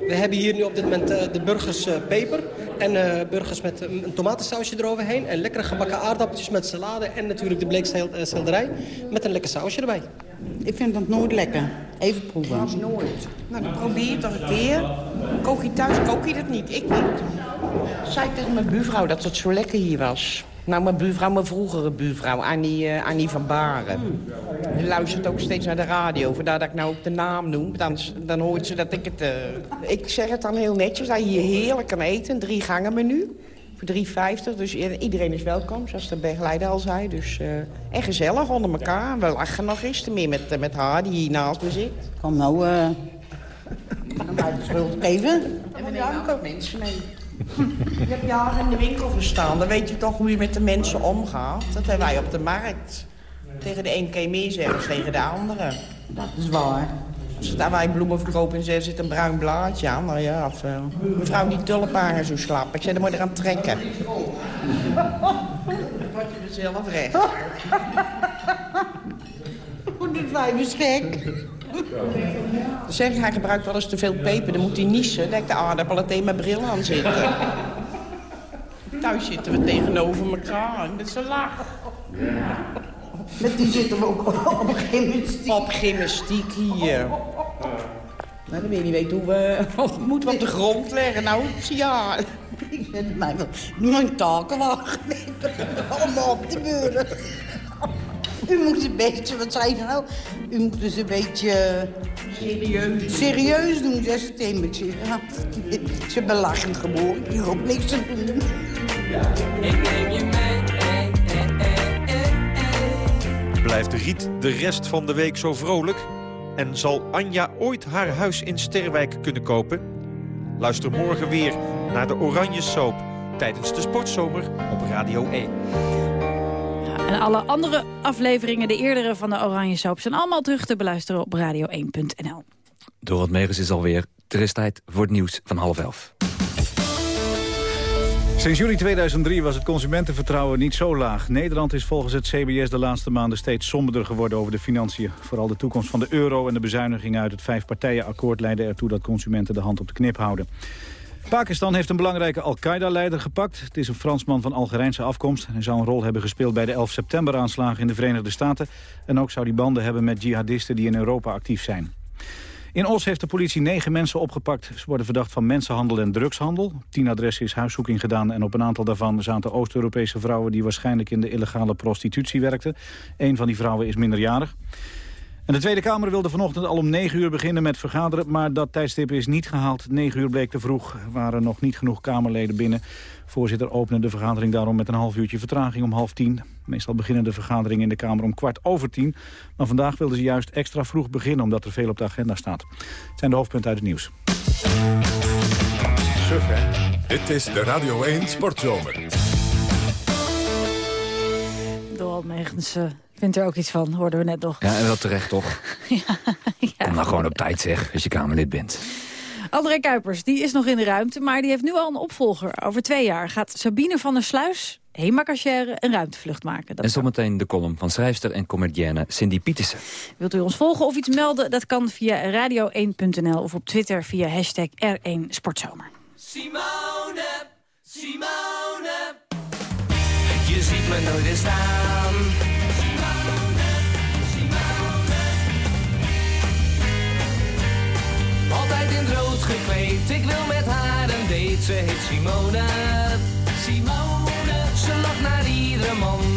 We hebben hier nu op dit moment uh, de burgers uh, peper. En burgers met een tomatensausje eroverheen. En lekkere gebakken aardappeltjes met salade. En natuurlijk de bleekselderij met een lekker sausje erbij. Ik vind dat nooit lekker. Even proeven. Dat is nooit. Nou, dan probeer je toch een keer. Kook je thuis, kook je dat niet? Ik niet. Zei ik tegen mijn buurvrouw dat het zo lekker hier was. Nou, mijn buurvrouw, mijn vroegere buurvrouw, Annie, uh, Annie van Baren. Die luistert ook steeds naar de radio. Vandaar dat ik nou ook de naam noem. Dan, dan hoort ze dat ik het... Uh, ik zeg het dan heel netjes, dat je hier heerlijk kan eten. Een drie gangen menu. Voor 3,50. Dus iedereen is welkom, zoals de begeleider al zei. Dus, uh, en gezellig onder elkaar. We lachen nog eens te meer met, met haar die hier naast me zit. Kom nou, eh... mij de schuld geven. En we nemen ook mensen mee. Je hebt jaren in de winkel gestaan. Dan weet je toch hoe je met de mensen omgaat. Dat hebben wij op de markt. Tegen de een kun je meer zeggen dan tegen de andere. Dat is waar. Staan wij bloemen verkopen en ze zit een bruin blaadje aan. Nou ja, of, eh, mevrouw die tulpenhangen zo slap. Ik zei, dan moet je eraan trekken. Wat je zelf recht. Hoe doet wij dus gek? Zeg ik, hij gebruikt wel eens te veel peper. Dan moet hij niezen. Dan denkt de aardappel tegen mijn bril aan zitten. Thuis zitten we tegenover elkaar met z'n lach. Met die zitten we ook op gymnastiek. Op gymnastiek hier. Nou, dan weet je niet weten hoe we... Of moeten we op de grond leggen? Nou, ja. Ik zet mij wel mijn takenwagen allemaal op de buren. U moet een beetje, wat zei je nou? U moet dus een beetje... Serieus. Serieus doen, zegt het een beetje. Ja. Ze hebben lachend geboren, ik hoef niks te doen. Ik neem je mee. Blijft Riet de rest van de week zo vrolijk? En zal Anja ooit haar huis in Sterwijk kunnen kopen? Luister morgen weer naar de Oranje Soap tijdens de Sportzomer op Radio 1. En alle andere afleveringen, de eerdere van de Oranje Soap... zijn allemaal terug te beluisteren op radio1.nl. Dorot Megens is alweer. Er is tijd voor het nieuws van half elf. Sinds juli 2003 was het consumentenvertrouwen niet zo laag. Nederland is volgens het CBS de laatste maanden steeds somberder geworden over de financiën. Vooral de toekomst van de euro en de bezuinigingen uit het vijfpartijenakkoord leiden ertoe dat consumenten de hand op de knip houden. Pakistan heeft een belangrijke Al-Qaeda-leider gepakt. Het is een Fransman van Algerijnse afkomst. Hij zou een rol hebben gespeeld bij de 11 september-aanslagen in de Verenigde Staten. En ook zou hij banden hebben met jihadisten die in Europa actief zijn. In Os heeft de politie negen mensen opgepakt. Ze worden verdacht van mensenhandel en drugshandel. Tien adressen is huiszoeking gedaan en op een aantal daarvan zaten Oost-Europese vrouwen die waarschijnlijk in de illegale prostitutie werkten. Een van die vrouwen is minderjarig. En de Tweede Kamer wilde vanochtend al om 9 uur beginnen met vergaderen... maar dat tijdstip is niet gehaald. 9 uur bleek te vroeg. Er waren nog niet genoeg Kamerleden binnen. Voorzitter opende de vergadering daarom met een half uurtje vertraging om half tien. Meestal beginnen de vergaderingen in de Kamer om kwart over tien. Maar vandaag wilden ze juist extra vroeg beginnen... omdat er veel op de agenda staat. Het zijn de hoofdpunten uit het nieuws. Suf, hè? Dit is de Radio 1 Sportzomer. Dorald Megens eh, vindt er ook iets van, hoorden we net nog. Ja, en wel terecht toch? Kom nou gewoon op tijd zeg, als je Kamerlid bent. André Kuipers, die is nog in de ruimte, maar die heeft nu al een opvolger. Over twee jaar gaat Sabine van der Sluis, HEMA-cachère, een ruimtevlucht maken. Dat En zometeen de column van schrijfster en comedienne Cindy Pietersen. Wilt u ons volgen of iets melden? Dat kan via radio1.nl of op Twitter via hashtag R1 Sportzomer. Simone, Simone. Je ziet me nooit weer staan. In het rood gekleed, ik wil met haar een date. Ze heet Simone. Simone. Ze lacht naar iedere man,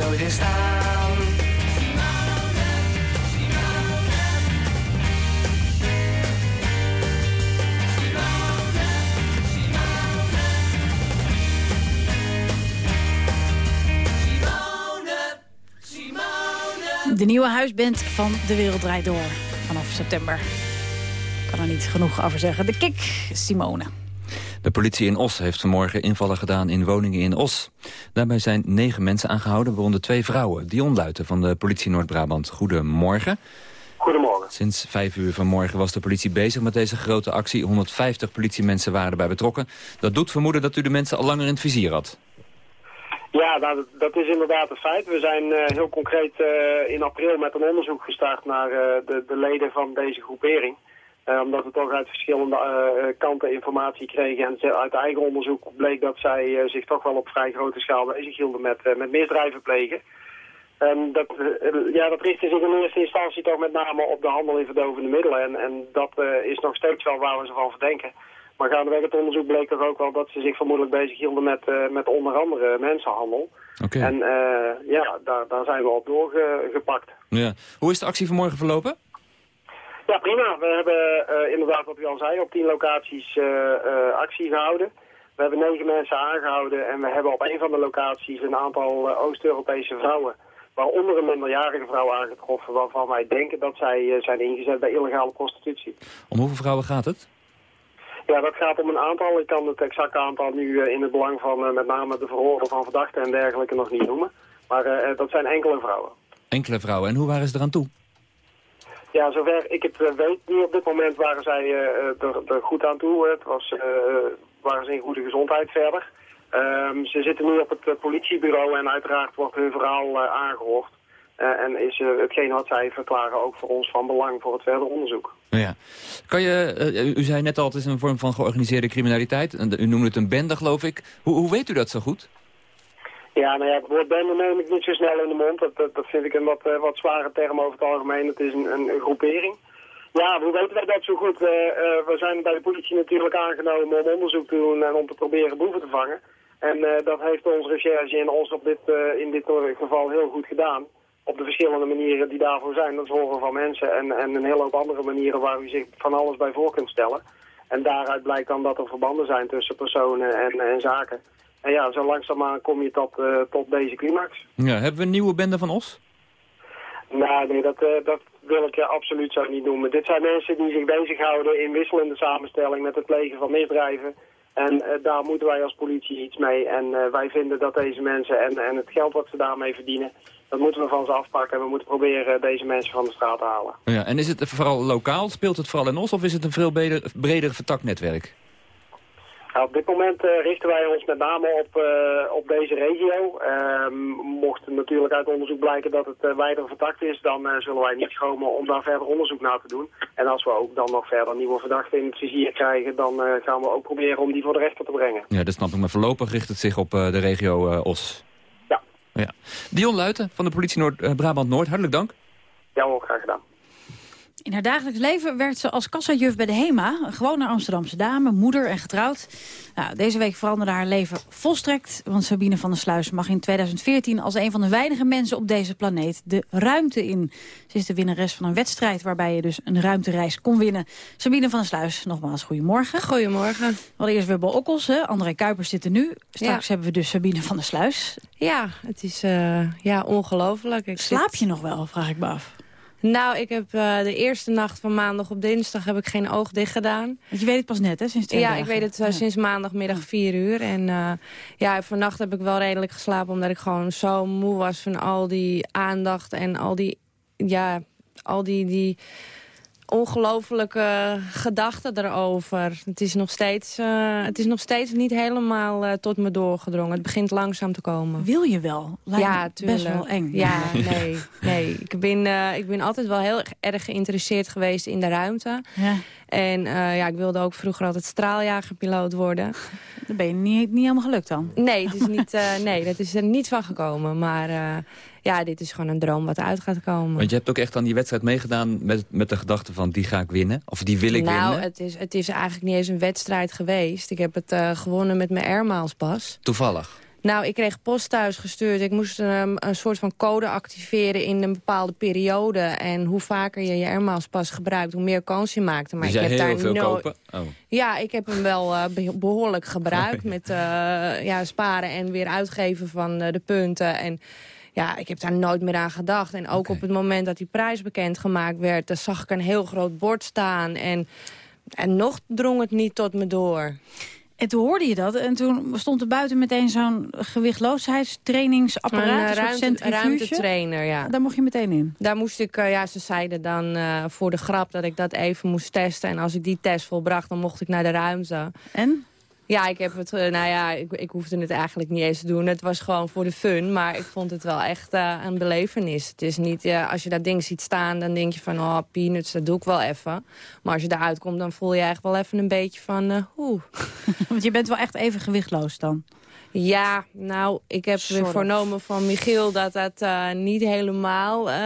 Nooit staan. De nieuwe huisband van De Wereld Draait Door. Vanaf september. Ik kan er niet genoeg over zeggen. De Kik, Simone. De politie in Os heeft vanmorgen invallen gedaan in woningen in Os. Daarbij zijn negen mensen aangehouden, waaronder twee vrouwen. Dion Luiten van de politie Noord-Brabant. Goedemorgen. Goedemorgen. Sinds vijf uur vanmorgen was de politie bezig met deze grote actie. 150 politiemensen waren erbij betrokken. Dat doet vermoeden dat u de mensen al langer in het vizier had. Ja, nou, dat, dat is inderdaad een feit. We zijn eh, heel concreet eh, in april met een onderzoek gestart naar eh, de, de leden van deze groepering. Eh, omdat we toch uit verschillende eh, kanten informatie kregen. En uit eigen onderzoek bleek dat zij eh, zich toch wel op vrij grote schaal bezighielden met, eh, met misdrijven plegen. En dat, ja, dat richtte zich in eerste instantie toch met name op de handel in verdovende middelen. En, en dat is nog steeds wel waar we ze van verdenken. Maar gaandeweg het onderzoek bleek toch ook wel dat ze zich vermoedelijk bezighielden met, eh, met onder andere mensenhandel. Oké. En ja, daar, daar zijn we op doorgepakt. Ja. Hoe is de actie vanmorgen verlopen? Ja, prima. We hebben eh, inderdaad, wat u al zei, op tien locaties eh, actie gehouden. We hebben negen mensen aangehouden en we hebben op een van de locaties een aantal Oost-Europese vrouwen, waaronder een minderjarige vrouw aangetroffen, waarvan wij denken dat zij zijn ingezet bij illegale prostitutie. Om hoeveel vrouwen gaat het? Ja, dat gaat om een aantal. Ik kan het exacte aantal nu in het belang van met name de verhoren van verdachten en dergelijke nog niet noemen. Maar dat zijn enkele vrouwen. Enkele vrouwen. En hoe waren ze eraan toe? Ja, zover ik het eh, weet, nu op dit moment waren zij eh, eh, er, goed aan toe. Het was, waren ze in goede gezondheid verder. Ehm, ze zitten nu op het politiebureau en uiteraard wordt hun verhaal eh, aangehoord. Eh, en is eh, hetgeen wat zij verklaren ook voor ons van belang voor het verder onderzoek. Ja. Kan je, u zei net al, het is een vorm van georganiseerde criminaliteit. U noemde het een bende, geloof ik. Hoe, hoe weet u dat zo goed? Ja, nou ja, het woord bende neem ik niet zo snel in de mond. Dat, dat, vind ik een wat, eh, wat zware term over het algemeen. Het is een, een, groepering. Ja, hoe weten wij dat zo goed? Eh, eh, we zijn bij de politie natuurlijk aangenomen om onderzoek te doen en om te proberen boeven te vangen. En dat heeft onze recherche in ons op dit, in dit geval heel goed gedaan. Op de verschillende manieren die daarvoor zijn. Dat is horen van mensen en, en een hele hoop andere manieren waar u zich van alles bij voor kunt stellen. En daaruit blijkt dan dat er verbanden zijn tussen personen en, en zaken. En ja, zo langzaamaan kom je tot, eh, tot deze climax. Ja, hebben we een nieuwe bende van Os? Nou, nee, dat, eh, dat wil ik eh, absoluut zo niet noemen. Dit zijn mensen die zich bezighouden in wisselende samenstelling met het plegen van misdrijven. En eh, daar moeten wij als politie iets mee. En wij vinden dat deze mensen en, en het geld wat ze daarmee verdienen, dat moeten we van ze afpakken. En we moeten proberen deze mensen van de straat te halen. Ja, en is het vooral lokaal? Speelt het vooral in Os? Of is het een veel breder, breder vertakt netwerk? Nou, op dit moment eh, richten wij ons met name op, eh, op deze regio. Ehm, mocht natuurlijk uit onderzoek blijken dat het uh, wijder vertakt is, dan eh, zullen wij niet schromen om daar verder onderzoek naar te doen. En als we ook dan nog verder nieuwe verdachten in het vizier krijgen, dan eh, gaan we ook proberen om die voor de rechter te brengen. Ja, dat snap ik. Maar voorlopig richt het zich op eh, de regio eh, Os. Ja. ja. Dion Luiten van de politie Noord, eh, Brabant-Noord, hartelijk dank. Ja hoor, graag gedaan. In haar dagelijks leven werkt ze als kassajuf bij de HEMA. Een gewone Amsterdamse dame, moeder en getrouwd. Nou, deze week veranderde haar leven volstrekt. Want Sabine van der Sluis mag in 2014 als een van de weinige mensen op deze planeet de ruimte in. Ze is de winnares van een wedstrijd waarbij je dus een ruimtereis kon winnen. Sabine van der Sluis, nogmaals goedemorgen. Goedemorgen. We hadden eerst Webbe Okkels, hè? André Kuipers zit er nu. Straks hebben we dus Sabine van der Sluis. Ja, het is eh, ja, ongelooflijk. Slaap zit- je nog wel, vraag ik me af. Nou, ik heb eh, de eerste nacht van maandag op dinsdag heb ik geen oog dicht gedaan. Want je weet het pas net, hè? Sinds twee Ja, dagen. ik weet het eh, sinds maandagmiddag vier uur. En eh, ja, vannacht heb ik wel redelijk geslapen... omdat ik gewoon zo moe was van al die aandacht en al die... Ja, al die... die ongelofelijke gedachten erover. Het is nog steeds, eh, het is nog steeds niet helemaal eh, tot me doorgedrongen. Het begint langzaam te komen. Wil je wel? Lijkt ja, me best tuurlijk. wel eng. Ja, nee. nee. Ik, ben, eh, ik ben altijd wel heel erg geïnteresseerd geweest in de ruimte. Ja. En eh, ja, ik wilde ook vroeger altijd straaljagerpiloot worden. Dat ben je niet, niet helemaal gelukt dan? Nee, het is niet, eh, nee, dat is er niet van gekomen. Maar eh, ja, dit is gewoon een droom wat uit gaat komen. Want je hebt ook echt aan die wedstrijd meegedaan met, met de gedachte van die ga ik winnen. Of die wil ik nou, winnen. het is, het is eigenlijk niet eens een wedstrijd geweest. Ik heb het eh, gewonnen met mijn airmiles pas. Toevallig. Nou, ik kreeg post thuis gestuurd. Ik moest een, een soort van code activeren in een bepaalde periode. En hoe vaker je je airmiles pas gebruikt, hoe meer kans je maakte. Maar dus ik heb heel daar veel nooit- kopen? Oh. Ja, ik heb hem wel eh, be- behoorlijk gebruikt. Met eh, ja, sparen en weer uitgeven van eh, de punten. En ja, ik heb daar nooit meer aan gedacht. En ook op het moment dat die prijs bekendgemaakt werd... dan zag ik een heel groot bord staan. En, en nog drong het niet tot me door. En toen hoorde je dat en toen stond er buiten meteen zo'n gewichtloosheidstrainingsapparaat. Een, Een, eh, soort ruimte- ruimtetrainer, ja. Daar mocht je meteen in. Daar moest ik, eh, ja, ze zeiden dan eh, voor de grap dat ik dat even moest testen. En als ik die test volbracht, dan mocht ik naar de ruimte. En? Ja, ik heb het, eh, nou ja, ik, ik hoefde het eigenlijk niet eens te doen. Het was gewoon voor de fun, maar ik vond het wel echt eh, een belevenis. Het is niet, ja, als je dat ding ziet staan, dan denk je van, oh, peanuts, dat doe ik wel even. Maar als je eruit komt, dan voel je echt wel even een beetje van, eh oeh. Want je bent wel echt even gewichtloos dan. Ja, nou, ik heb weer vernomen van Michiel dat dat eh, niet helemaal... eh,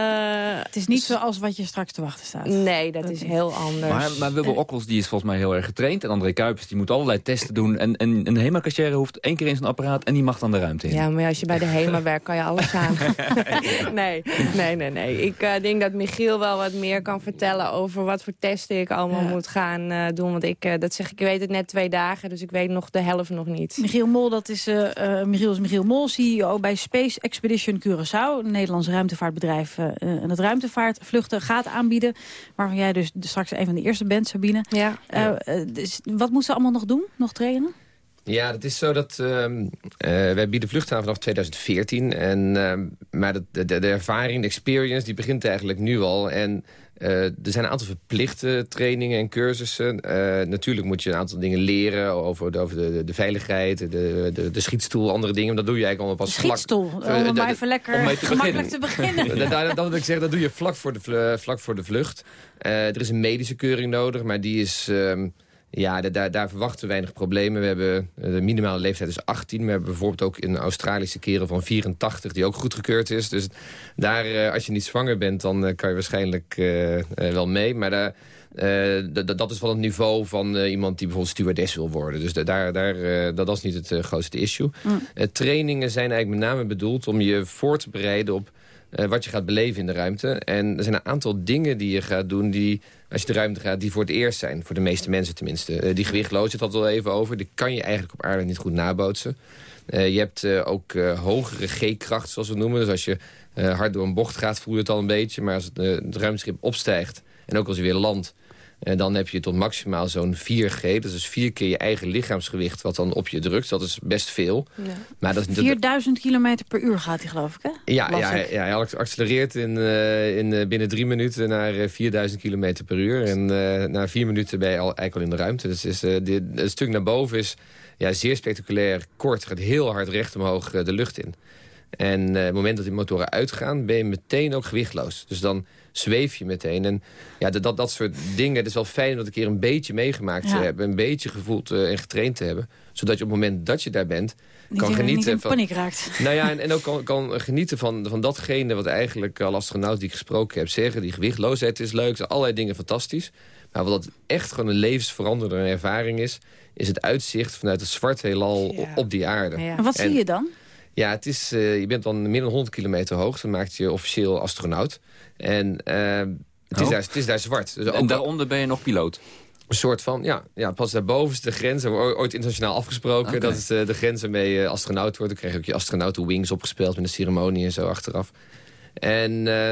Het is niet zoals wat je straks te wachten staat. Nee, dat, is heel anders. Maar, maar Wilbur Okkels die is volgens mij heel erg getraind. En André Kuipers die moet allerlei testen doen. En, en een HEMA-cashier hoeft één keer in zijn apparaat... en die mag dan de ruimte in. Ja, maar als je bij de HEMA werkt, kan je alles aan. nee, nee, nee, nee. Ik eh, denk dat Michiel wel wat meer kan vertellen over wat voor testen ik allemaal Ja. moet gaan eh, doen. Want ik, eh, dat zeg ik, ik weet het net twee dagen, dus ik weet nog de helft nog niet. Michiel Mol, dat is, eh, eh, Michiel is Michiel Mol, CEO bij Space Expedition Curaçao. Een Nederlands ruimtevaartbedrijf eh, en het ruimtevaartvluchten gaat aanbieden. Waarvan jij dus straks een van de eerste bent, Sabine. Ja. Eh, eh, dus wat moeten ze allemaal nog doen? Nog trainen? Ja, het is zo dat ehm, eh, wij bieden vluchten aan vanaf 2014. En, ehm, maar de, de, de ervaring, de experience, die begint eigenlijk nu al. En eh, er zijn een aantal verplichte trainingen en cursussen. Eh, natuurlijk moet je een aantal dingen leren over de, over de, de veiligheid, de, de, de schietstoel, andere dingen. Dat doe je eigenlijk allemaal pas Schietstoel, vlak... om eh, maar dat- even lekker om mee te gemakkelijk te beginnen. dat, dat, dat wil ik zeggen, dat doe je vlak voor de, vlak voor de vlucht. Eh, er is een medische keuring nodig, maar die is... ehm, ja, da- daar, daar verwachten we weinig problemen. We hebben, eh, de minimale leeftijd is 18. We hebben bijvoorbeeld ook een Australische kerel van 84... die ook goedgekeurd is. Dus daar, eh, als je niet zwanger bent, dan eh, kan je waarschijnlijk wel mee. Maar daar, dat is wel het niveau van iemand die bijvoorbeeld stewardess wil worden. Dus da- daar, daar, dat, is niet het grootste issue. Eh, trainingen zijn eigenlijk met name bedoeld om je voor te bereiden op wat je gaat beleven in de ruimte. En er zijn een aantal dingen die je gaat doen die, als je de ruimte gaat, die voor het eerst zijn. Voor de meeste mensen tenminste. Eh, die gewichtloosheid had het al even over. Die kan je eigenlijk op aarde niet goed nabootsen. Eh, je hebt eh, ook hogere G-kracht, zoals we noemen. Dus als je hard door een bocht gaat, voel je het al een beetje. Maar als het, het ruimteschip opstijgt en ook als je weer landt... En dan heb je tot maximaal zo'n 4G. Dat is dus vier keer je eigen lichaamsgewicht wat dan op je drukt. Dat is best veel. Maar dat is, dat- 4000 kilometer per uur gaat hij, geloof ik, hè? ja, ja, ja, hij accelereert in, eh, in, eh, binnen drie minuten naar eh, 4000 km per uur. En eh, na vier minuten ben je al, eigenlijk al in de ruimte. Dus is, eh, dit, het stuk naar boven is ja, zeer spectaculair kort. Gaat heel hard recht omhoog eh, de lucht in. En eh, het moment dat die motoren uitgaan, ben je meteen ook gewichtloos. Dus dan zweef je meteen. En ja, dat, dat, dat soort dingen, het is wel fijn om dat een keer een beetje meegemaakt te hebben. Een beetje gevoeld eh, en getraind te hebben. Zodat je op het moment dat je daar bent, Niet kan genieten niet in van... paniek raakt. Nou ja, en, en ook kan, kan genieten van, van datgene wat eigenlijk als astronaut die ik gesproken heb zeggen. Die gewichtloosheid is leuk, allerlei dingen fantastisch. Maar wat dat echt gewoon een levensveranderende ervaring is... is het uitzicht vanuit het zwart heelal op, op die aarde. En wat zie je dan? Ja, het is, eh, je bent dan meer dan 100 kilometer hoog. Dan maakt je officieel astronaut. En eh, het, is Oh. daar, het is daar zwart. Dus En daaronder ben je nog piloot? een soort van, ja, ja pas daarboven is de grens. Hebben we ooit internationaal afgesproken. Dat is eh, de grens waarmee je astronaut wordt. Dan krijg je ook je astronauten wings opgespeeld met een ceremonie en zo achteraf. En eh,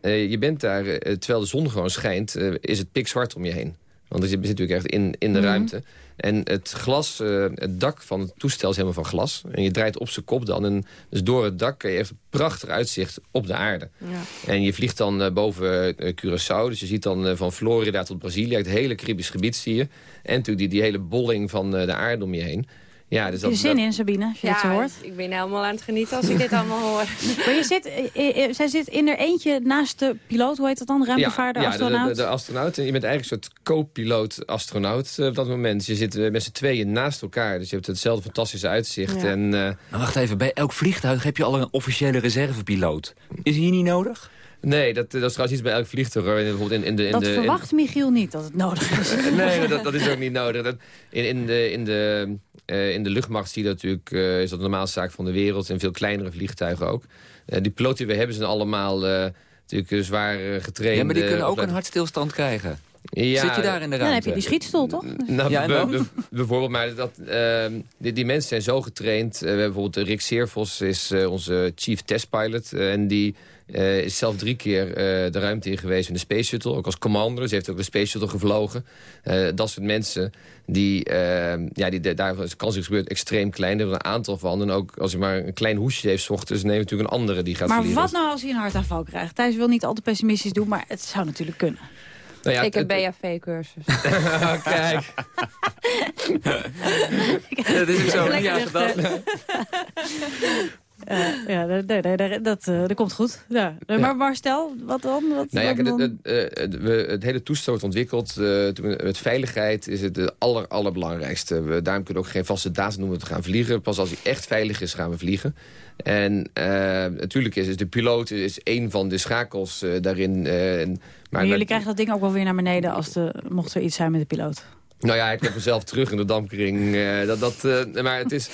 eh, je bent daar, eh, terwijl de zon gewoon schijnt, eh, is het pikzwart om je heen. Want je zit natuurlijk echt in, in de Mhm. ruimte. En het glas, eh, het dak van het toestel is helemaal van glas. En je draait op zijn kop dan. En dus door het dak kan je echt een prachtig uitzicht op de aarde. Ja. En je vliegt dan eh, boven eh, Curaçao. Dus je ziet dan van Florida tot Brazilië. Het hele Caribisch gebied zie je. En natuurlijk die, die hele bolling van de aarde om je heen. Ja, dus Heb je dat, zin dat- in, Sabine, als je dit zo hoort? ik ben helemaal aan het genieten als ik dit allemaal hoor. Maar je zit, eh, eh, zij zit in er eentje naast de piloot, hoe heet dat dan? Ruimtevaarder, ja, ja, de- astronaut? De, de, astronaut. En je bent eigenlijk een soort co-piloot-astronaut eh, op dat moment. Je zit eh, met z'n tweeën naast elkaar. Dus je hebt hetzelfde fantastische uitzicht. Ja. En, eh, Maar wacht even, bij elk vliegtuig heb je al een officiële reservepiloot. Is hier niet nodig? nee, dat, dat is trouwens iets bij elk vliegtuig. Bijvoorbeeld in, in de, in dat de, in- verwacht Michiel niet, dat het nodig is. nee, dat, dat is ook niet nodig. Dat, in, in, de, in, de, eh, in de luchtmacht zie je dat natuurlijk, eh, is dat een normale zaak van de wereld. En veel kleinere vliegtuigen ook. Eh, die piloten die we hebben zijn allemaal eh, natuurlijk eh, zwaar eh, getraind. Ja, maar die eh, kunnen ook een hartstilstand krijgen. Ja, Zit je daar in de Dan ruimte? heb je die schietstoel, toch? Nou, Ja, dan? bijvoorbeeld, maar dat, ehm, die, die mensen zijn zo getraind. Eh, we hebben bijvoorbeeld Rick Seervos is eh, onze chief test pilot. eh, en die eh, is zelf drie keer eh, de ruimte in geweest in de Space Shuttle. Ook als commander. Ze heeft ook de Space Shuttle gevlogen. Eh, dat soort mensen, die, ehm, ja, die, de- daar is de kans is gebeurd extreem klein. Er een aantal van. En ook als je maar een klein hoesje heeft, 's ochtends, neem je natuurlijk een andere die gaat Maar vliegen. wat nou als hij een hartaanval krijgt? Thijs wil niet al te pessimistisch doen, maar het zou natuurlijk kunnen. Nou ja, ik heb BHV-cursus. Kijk. Dat is ook zo niet aan gedacht. Eh, ja, dat, dat, dat, dat, eh, dat komt goed. Ja. Eh, Maar, maar stel, wat dan? Wat, Nou ja, wat dan? het, het, het hele toestel wordt ontwikkeld. toen- met veiligheid is het het aller, allerbelangrijkste. We, daarom kunnen we ook geen vaste datum noemen te gaan vliegen. Pas als hij echt veilig is, gaan we vliegen. En natuurlijk is, is de piloot is een van de schakels daarin. en- maar maar, jullie krijgen dat ding ook wel weer naar beneden als de, mocht er iets zijn met de piloot. Nou ja, ik heb mezelf terug in de dampkring. dat, dat, maar het is...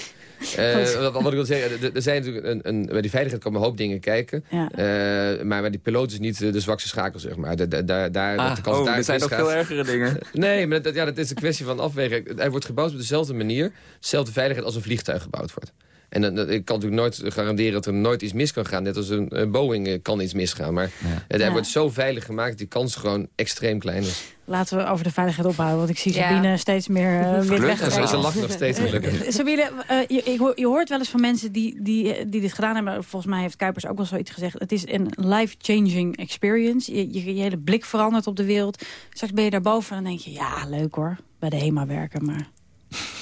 eh, wat, wat ik wil zeggen, er- zijn natuurlijk een, een, bij die veiligheid komen een hoop dingen kijken. Ja. Eh, maar bij die piloot is niet de zwakste schakel, zeg maar. Da- da- Daar, daar, Ah, dat de kans oh, daar er zijn nog veel ergere dingen. Nee, maar dat, ja, dat is een kwestie van afwegen. Hij wordt gebouwd op dezelfde manier. Dezelfde veiligheid als een vliegtuig gebouwd wordt. En dan- ik kan natuurlijk nooit garanderen dat er nooit iets mis kan gaan. Net als een, Boeing eh, kan iets misgaan. Maar het, hij Ja. wordt zo veilig gemaakt dat die kans gewoon extreem klein is. Laten we over de veiligheid ophouden, want ik zie Ja. Sabine steeds meer uh, wit Gelukkig, weg. ze- lacht nog steeds gelukkig. Sabine, eh, je, je hoort wel eens van mensen die, die, die dit gedaan hebben. Volgens mij heeft Kuipers ook wel zoiets gezegd. Het is een life-changing experience. Je, je, je hele blik verandert op de wereld. Straks ben je daarboven en dan denk je... ja, leuk hoor, bij de HEMA werken, maar...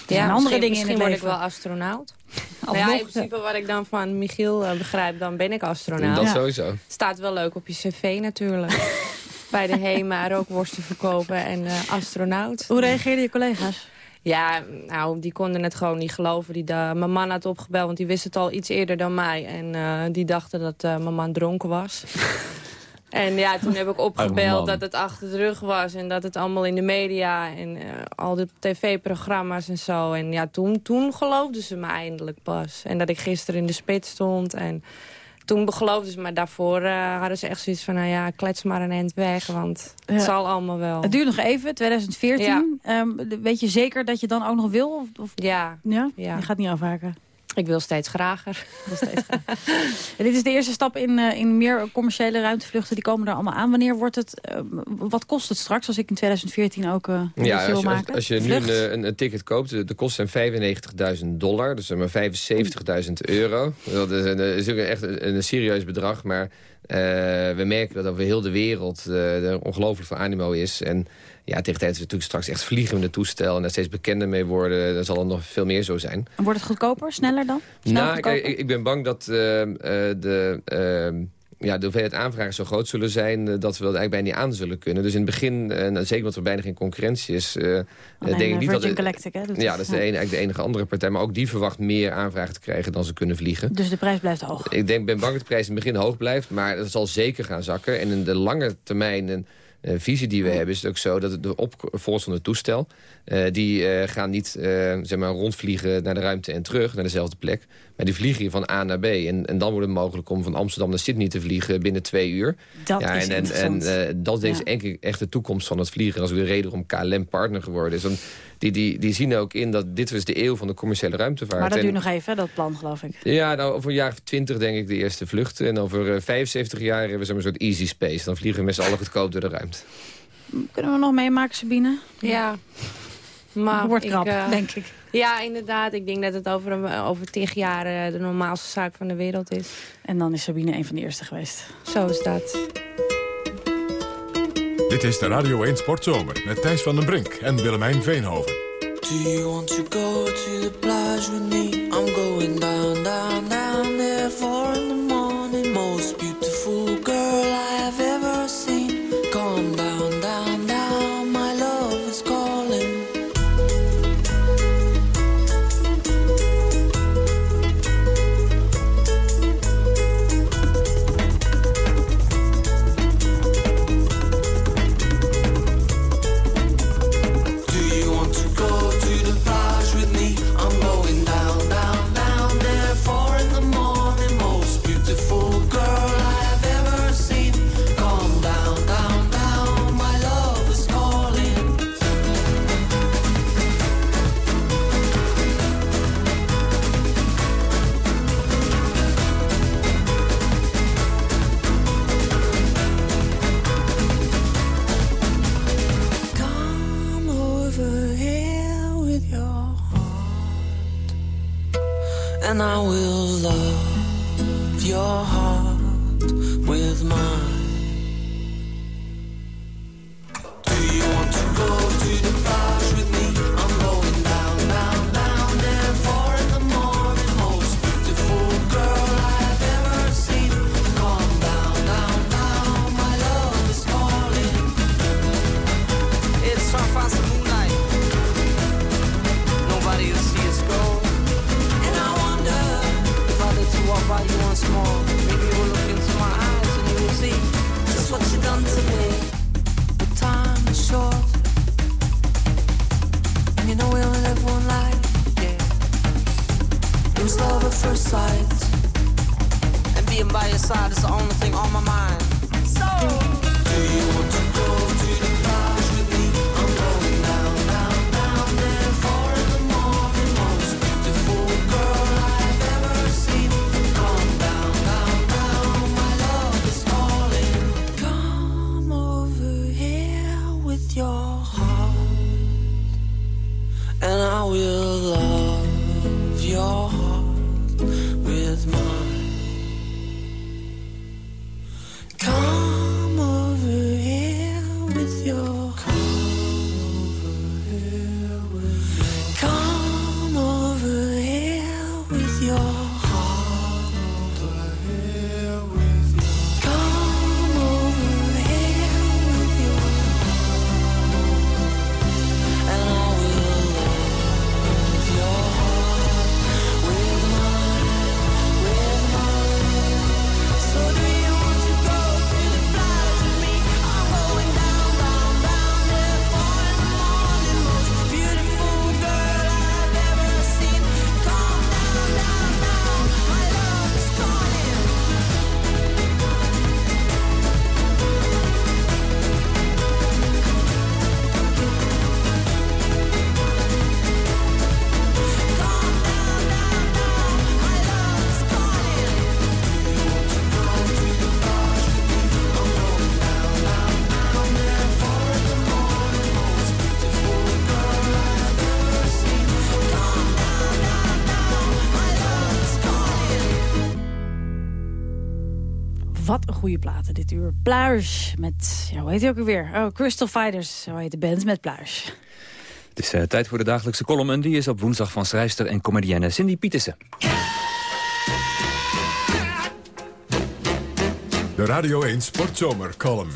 Ja, andere misschien, dingen in misschien word ik wel astronaut. Nou ja, in ja. principe wat ik dan van Michiel eh, begrijp, dan ben ik astronaut. Dat Ja. sowieso. Staat wel leuk op je cv natuurlijk. Bij de HEMA rookworsten verkopen en eh, astronaut. Hoe reageerden je collega's? Ja, nou, die konden het gewoon niet geloven. Die, mijn man had opgebeld, want die wist het al iets eerder dan mij. En eh, die dachten dat eh, mijn man dronken was. en ja, toen heb ik opgebeld dat het achter de rug was. En dat het allemaal in de media en eh, al de tv-programma's en zo. En ja, toen, toen geloofden ze me eindelijk pas. En dat ik gisteren in de spits stond en... Toen geloofden ze, maar daarvoor eh, hadden ze echt zoiets van... nou ja, klets maar een eind weg, want het Ja. zal allemaal wel. Het duurt nog even, 2014. Ehm, weet je zeker dat je dan ook nog wil? Of, of- Ja, ja? Ja. Je gaat niet afhaken. Ik wil steeds grager. En dit is de eerste stap in, eh, in meer commerciële ruimtevluchten. Die komen er allemaal aan. Wanneer wordt het, eh, wat kost het straks als ik in 2014 ook eh een Ja, wil als je, als, maken? als je nu Vlucht? een, een, een ticket koopt, de, de kosten zijn 95.000 dollar. Dus zeg maar 75.000 euro. Dat is, een, is ook echt een, een serieus bedrag. Maar eh, we merken dat over heel de wereld eh, er ongelooflijk veel animo is. En ja, tegen tijd is het natuurlijk straks echt vliegen met het toestel... en daar steeds bekender mee worden. Dan zal er nog veel meer zo zijn. En Wordt het goedkoper, sneller dan? Snel Nou, ik, goedkoper? ik, ik ben bang dat eh, eh, de, eh, ja, de hoeveelheid aanvragen zo groot zullen zijn... eh, dat we dat eigenlijk bijna niet aan zullen kunnen. Dus in het begin, nou, zeker omdat er bijna geen concurrentie is... Alleen, denk ik niet dat... Virgin Galactic, hè, ja, het. dat is de, eigenlijk de enige andere partij. Maar ook die verwacht meer aanvragen te krijgen dan ze kunnen vliegen. Dus de prijs blijft hoog. Ik denk, ben bang dat de prijs in het begin hoog blijft. Maar dat zal zeker gaan zakken. En in de lange termijn... visie die we hebben is het ook zo dat de opvolgers van het toestel... eh, die eh, gaan niet eh, zeg maar rondvliegen naar de ruimte en terug, naar dezelfde plek. Maar die vliegen hier van A naar B. En, en dan wordt het mogelijk om van Amsterdam naar Sydney te vliegen binnen twee uur. Dat ja, is en, en, en eh, dat is Ja. denk ik echt de toekomst van het vliegen. Als we de reden om KLM partner geworden is. Want die, die, die zien ook in dat dit was de eeuw van de commerciële ruimtevaart. Maar dat En- duurt nog even, dat plan, geloof ik. ja, nou, over een jaar of twintig denk ik de eerste vluchten. En over eh, 75 jaar hebben we een soort easy space. Dan vliegen we met z'n allen goedkoop door de ruimte. Kunnen we nog meemaken, Sabine? Ja. Maar Wordt ik, krap, eh, denk ik. Ja, inderdaad. Ik denk dat het over, een, over tig jaar eh, de normaalste zaak van de wereld is. En dan is Sabine een van de eerste geweest. Zo is dat. Dit is de Radio 1 Sportzomer met Thijs van den Brink en Willemijn Veenhoven. Do you want to go to the plage with me? I'm going down, down, down there. Four in the morning, most beautiful goede platen dit uur. Pluis met, ja, hoe heet hij ook alweer? Oh, Crystal Fighters, zo heet de band met Pluis. Het is eh, tijd voor de dagelijkse column en die is op woensdag van schrijfster en comedienne Cindy Pietersen. De Radio 1 Sportzomer column.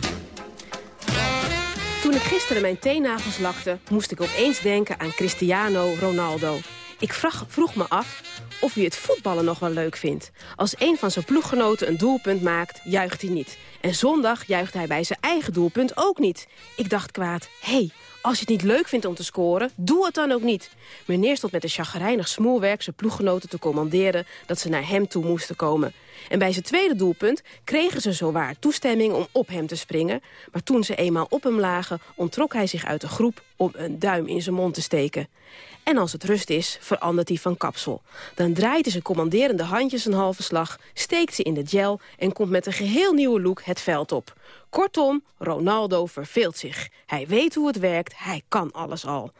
Toen ik gisteren mijn teennagels lakte, moest ik opeens denken aan Cristiano Ronaldo. Ik vrag- vroeg me af of hij het voetballen nog wel leuk vindt. Als een van zijn ploeggenoten een doelpunt maakt, juicht hij niet. En zondag juicht hij bij zijn eigen doelpunt ook niet. Ik dacht kwaad, hé, hey, als je het niet leuk vindt om te scoren, doe het dan ook niet. Meneer stond met een chagrijnig smoelwerk zijn ploeggenoten te commanderen... dat ze naar hem toe moesten komen. En bij zijn tweede doelpunt kregen ze zowaar toestemming om op hem te springen. Maar toen ze eenmaal op hem lagen, ontrok hij zich uit de groep om een duim in zijn mond te steken. En als het rust is, verandert hij van kapsel. Dan draait hij zijn commanderende handjes een halve slag, steekt ze in de gel... en komt met een geheel nieuwe look het veld op. Kortom, Ronaldo verveelt zich. Hij weet hoe het werkt, hij kan alles al.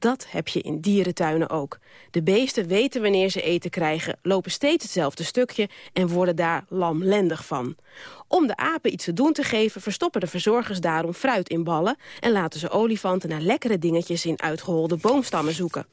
Dat heb je in dierentuinen ook. De beesten weten wanneer ze eten krijgen, lopen steeds hetzelfde stukje en worden daar lamlendig van. Om de apen iets te doen te geven, verstoppen de verzorgers daarom fruit in ballen en laten ze olifanten naar lekkere dingetjes in uitgeholde boomstammen zoeken.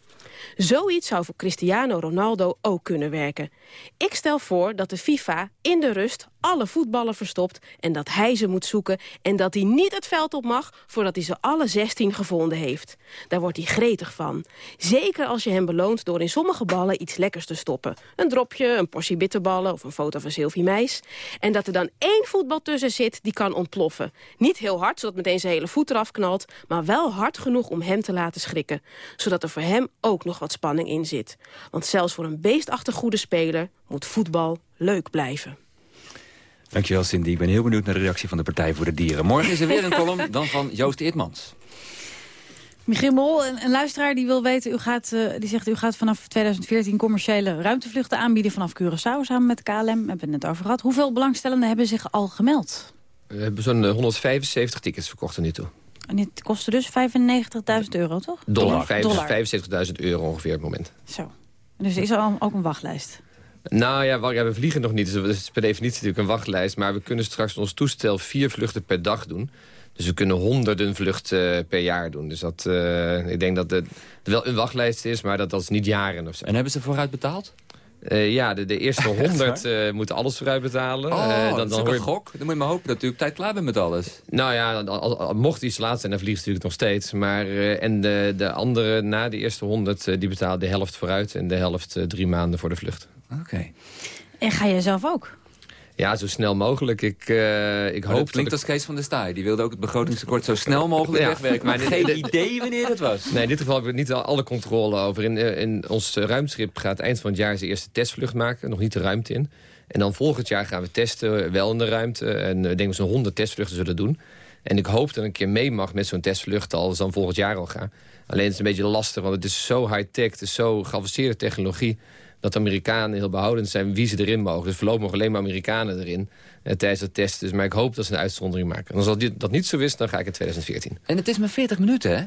Zoiets zou voor Cristiano Ronaldo ook kunnen werken. Ik stel voor dat de FIFA in de rust alle voetballen verstopt... en dat hij ze moet zoeken en dat hij niet het veld op mag... voordat hij ze alle 16 gevonden heeft. Daar wordt hij gretig van. Zeker als je hem beloont door in sommige ballen iets lekkers te stoppen. Een dropje, een portie bitterballen of een foto van Sylvie Meis. En dat er dan één voetbal tussen zit die kan ontploffen. Niet heel hard, zodat meteen zijn hele voet eraf knalt... maar wel hard genoeg om hem te laten schrikken. Zodat er voor hem ook nog wat spanning in zit. Want zelfs voor een beestachtig goede speler moet voetbal leuk blijven. Dankjewel Cindy. Ik ben heel benieuwd naar de reactie van de Partij voor de Dieren. Morgen is er weer een column, dan van Joost Eertmans. Michiel Mol, een, een luisteraar die wil weten, u gaat, eh, die zegt u gaat vanaf 2014 commerciële ruimtevluchten aanbieden vanaf Curaçao samen met KLM. We hebben het net over gehad. Hoeveel belangstellenden hebben zich al gemeld? We hebben zo'n eh, 175 tickets verkocht tot nu toe. En dit kostte dus 95.000 euro, toch? Dollar. Dollar. Vijf- 75.000 euro ongeveer op het moment. Zo. Dus er is al ook een wachtlijst. Nou ja, we vliegen nog niet, dus dat is per definitie natuurlijk een wachtlijst. Maar we kunnen straks ons toestel vier vluchten per dag doen. Dus we kunnen honderden vluchten eh, per jaar doen. Dus dat, eh, ik denk dat het wel een wachtlijst is, maar dat, dat is niet jaren of zo. En hebben ze vooruit betaald? Eh, ja, de, de eerste Echt honderd eh, moeten alles vooruit betalen. Oh, Eh, dat is ook hoor een je- gok. Dan moet je maar hopen dat u op tijd klaar bent met alles. Nou ja, al- al- al- mocht iets laat zijn, dan vliegen ze natuurlijk nog steeds. Maar, eh, en de, de andere, na de eerste honderd, eh, die betalen de helft vooruit... en de helft drie maanden voor de vlucht. Oké. En ga jij zelf ook? Ja, zo snel mogelijk. Ik, eh, ik Maar hoop dat klinkt als Kees van der Staaij. Die wilde ook het begrotingstekort zo snel mogelijk Ja. wegwerken. Maar geen idee wanneer het was. Nee, in dit geval hebben we niet al- alle controle over. In, eh, in ons ruimteschip gaat eind van het jaar zijn eerste testvlucht maken. Nog niet de ruimte in. En dan volgend jaar gaan we testen, wel in de ruimte. En eh, ik denk dat we zo'n 100 testvluchten zullen doen. En ik hoop dat ik een keer mee mag met zo'n testvlucht... als dan volgend jaar al ga. Alleen het is een beetje lastig, want het is zo high-tech... het is zo geavanceerde technologie... dat de Amerikanen heel behoudend zijn wie ze erin mogen. Dus voorlopig mogen alleen maar Amerikanen erin eh, tijdens het testen. Dus, maar ik hoop dat ze een uitzondering maken. En als dat, dit- dat niet zo is, dan ga ik in 2014. En het is maar 40 minuten, hè?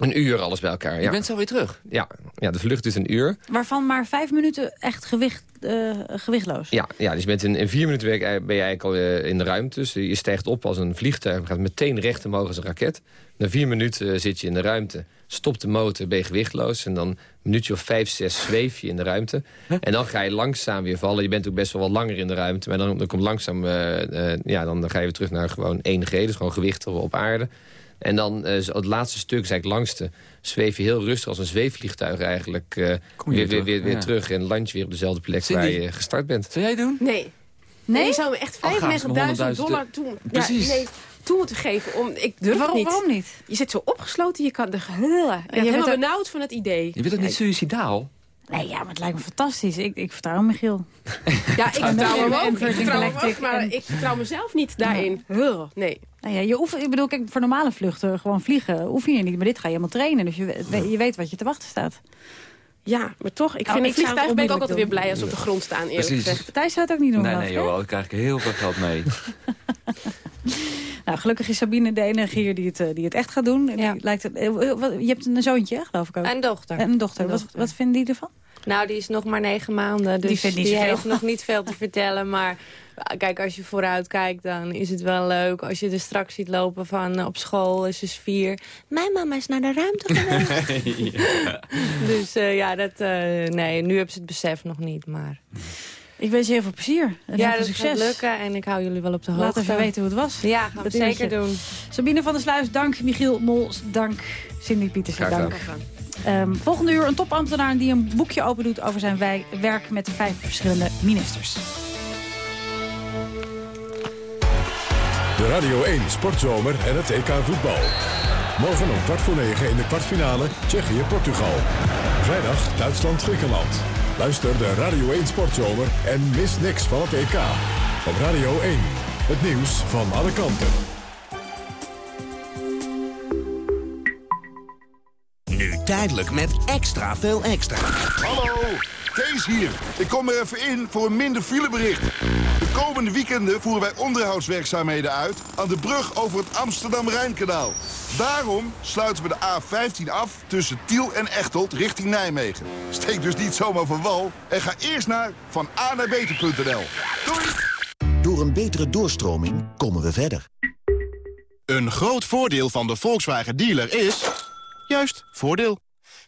Een uur alles bij elkaar, ja. Je bent zo weer terug. Ja, ja de vlucht is een uur. Waarvan maar vijf minuten echt gewicht, eh, gewichtloos. Ja, ja dus je bent in, in vier minuten ben je, ben je eigenlijk al eh, in de ruimte. Dus je stijgt op als een vliegtuig, gaat meteen recht omhoog als een raket. Na vier minuten eh, zit je in de ruimte, stopt de motor, ben je gewichtloos. En dan een minuutje of vijf, zes zweef je in de ruimte. En dan ga je langzaam weer vallen. Je bent ook best wel wat langer in de ruimte. Maar dan, dan komt langzaam, eh, eh, ja, dan, ga je weer terug naar gewoon 1G. Dus gewoon gewicht op aarde. En dan eh, het laatste stuk, is eigenlijk het langste... zweef je heel rustig als een zweefvliegtuig eigenlijk... eh, Kom je weer, weer, terug, weer, weer ja. terug en land je weer op dezelfde plek Cindy, waar je gestart bent. Zou jij doen? Nee. Nee? Je zou me echt Al gaan ze 95.000 me 100.000 dollar ja, Precies. nee, toe moeten geven. Om, ik durf Waarom- niet. waarom niet? Je zit zo opgesloten, je kan de... Je bent helemaal ook- benauwd van het idee. Je bent toch niet suicidaal? Nee, ja, maar het lijkt me fantastisch. Ik, ik vertrouw Michiel. Ja, ik En- vertrouw hem en- ook. en Ik vertrouw hem ook, maar en- ik vertrouw mezelf niet daarin. Huh, Nee. Nou ja, je oefen, ik bedoel, kijk, voor normale vluchten, gewoon vliegen, oefen je niet. Maar dit ga je helemaal trainen, dus je, je weet wat je te wachten staat. Ja, maar toch, ik Oh, vind ik vliegtuig ben ik ook altijd weer blij als ze op de grond staan, eerlijk Precies. gezegd. Thijs zou het ook niet doen, Nee, nee, ik, joh, daar krijg ik heel veel geld mee. Nou, gelukkig is Sabine de enige hier die het, eh, die het echt gaat doen. En die lijkt het, eh, je hebt een zoontje, geloof ik ook. Een dochter. En een dochter. Een Wat, dochter. wat vinden die ervan? Nou, die is nog maar negen maanden. Dus Die vindt niet die zoveel. heeft nog niet veel te vertellen. Maar ah, kijk, als je vooruit kijkt, dan is het wel leuk. Als je er straks ziet lopen van eh, op school, is ze vier. Mijn mama is naar de ruimte geweest. Dus eh, ja, dat, eh, nee, nu hebben ze het besef nog niet. Maar Ik wens je heel veel plezier. En heel ja, veel dat succes. gaat lukken en ik hou jullie wel op de hoogte. Laat even weten hoe het was. Ja, gaan we Dat zeker uurtje. doen. Sabine van der Sluis, dank. Michiel Mols, dank. Cindy Pietersen, dank. Ehm, volgende uur een topambtenaar die een boekje opendoet over zijn werk met de vijf verschillende ministers. De Radio 1 Sportzomer en het EK voetbal. Morgen om kwart voor negen in de kwartfinale Tsjechië-Portugal. Vrijdag Duitsland-Griekenland. Luister de Radio 1 Sportzomer en mis niks van het EK. Op Radio 1. Het nieuws van alle kanten. Nu tijdelijk met extra veel extra. Hallo, Kees hier. Ik kom er even in voor een minder filebericht. De komende weekenden voeren wij onderhoudswerkzaamheden uit... aan de brug over het Amsterdam-Rijnkanaal. Daarom sluiten we de A15 af tussen Tiel en Echteld richting Nijmegen. Steek dus niet zomaar van wal en ga eerst naar van A naar beter.nl. Doei! Door een betere doorstroming komen we verder. Een groot voordeel van de Volkswagen dealer is... juist, voordeel.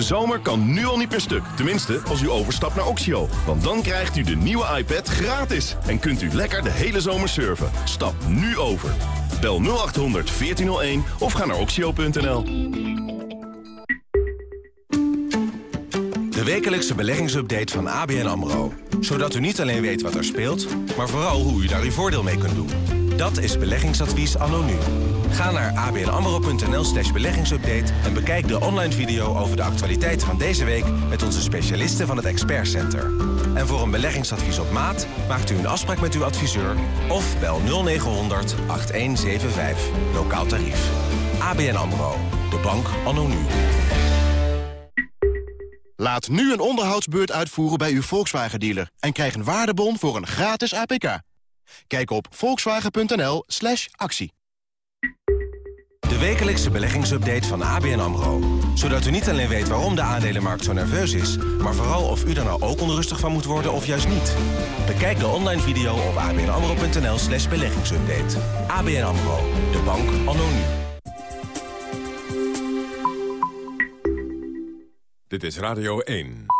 De zomer kan nu al niet per stuk. Tenminste, als u overstapt naar Oxio. Want dan krijgt u de nieuwe iPad gratis. En kunt u lekker de hele zomer surfen. Stap nu over. Bel 0800 1401 of ga naar oxio.nl. De wekelijkse beleggingsupdate van ABN AMRO. Zodat u niet alleen weet wat er speelt, maar vooral hoe u daar uw voordeel mee kunt doen. Dat is beleggingsadvies anno nu. Ga naar abnamro.nl slash beleggingsupdate... en bekijk de online video over de actualiteiten van deze week... met onze specialisten van het Expert Center. En voor een beleggingsadvies op maat... maakt u een afspraak met uw adviseur... of bel 0900 8175. Lokaal tarief. ABN AMRO. De bank anno nu. Laat nu een onderhoudsbeurt uitvoeren bij uw Volkswagen-dealer... en krijg een waardebon voor een gratis APK. Kijk op volkswagen.nl slash actie. De wekelijkse beleggingsupdate van ABN AMRO. Zodat u niet alleen weet waarom de aandelenmarkt zo nerveus is... maar vooral of u er nou ook onrustig van moet worden of juist niet. Bekijk de online video op abnamro.nl slash beleggingsupdate. ABN AMRO, de bank nu. Dit is Radio 1.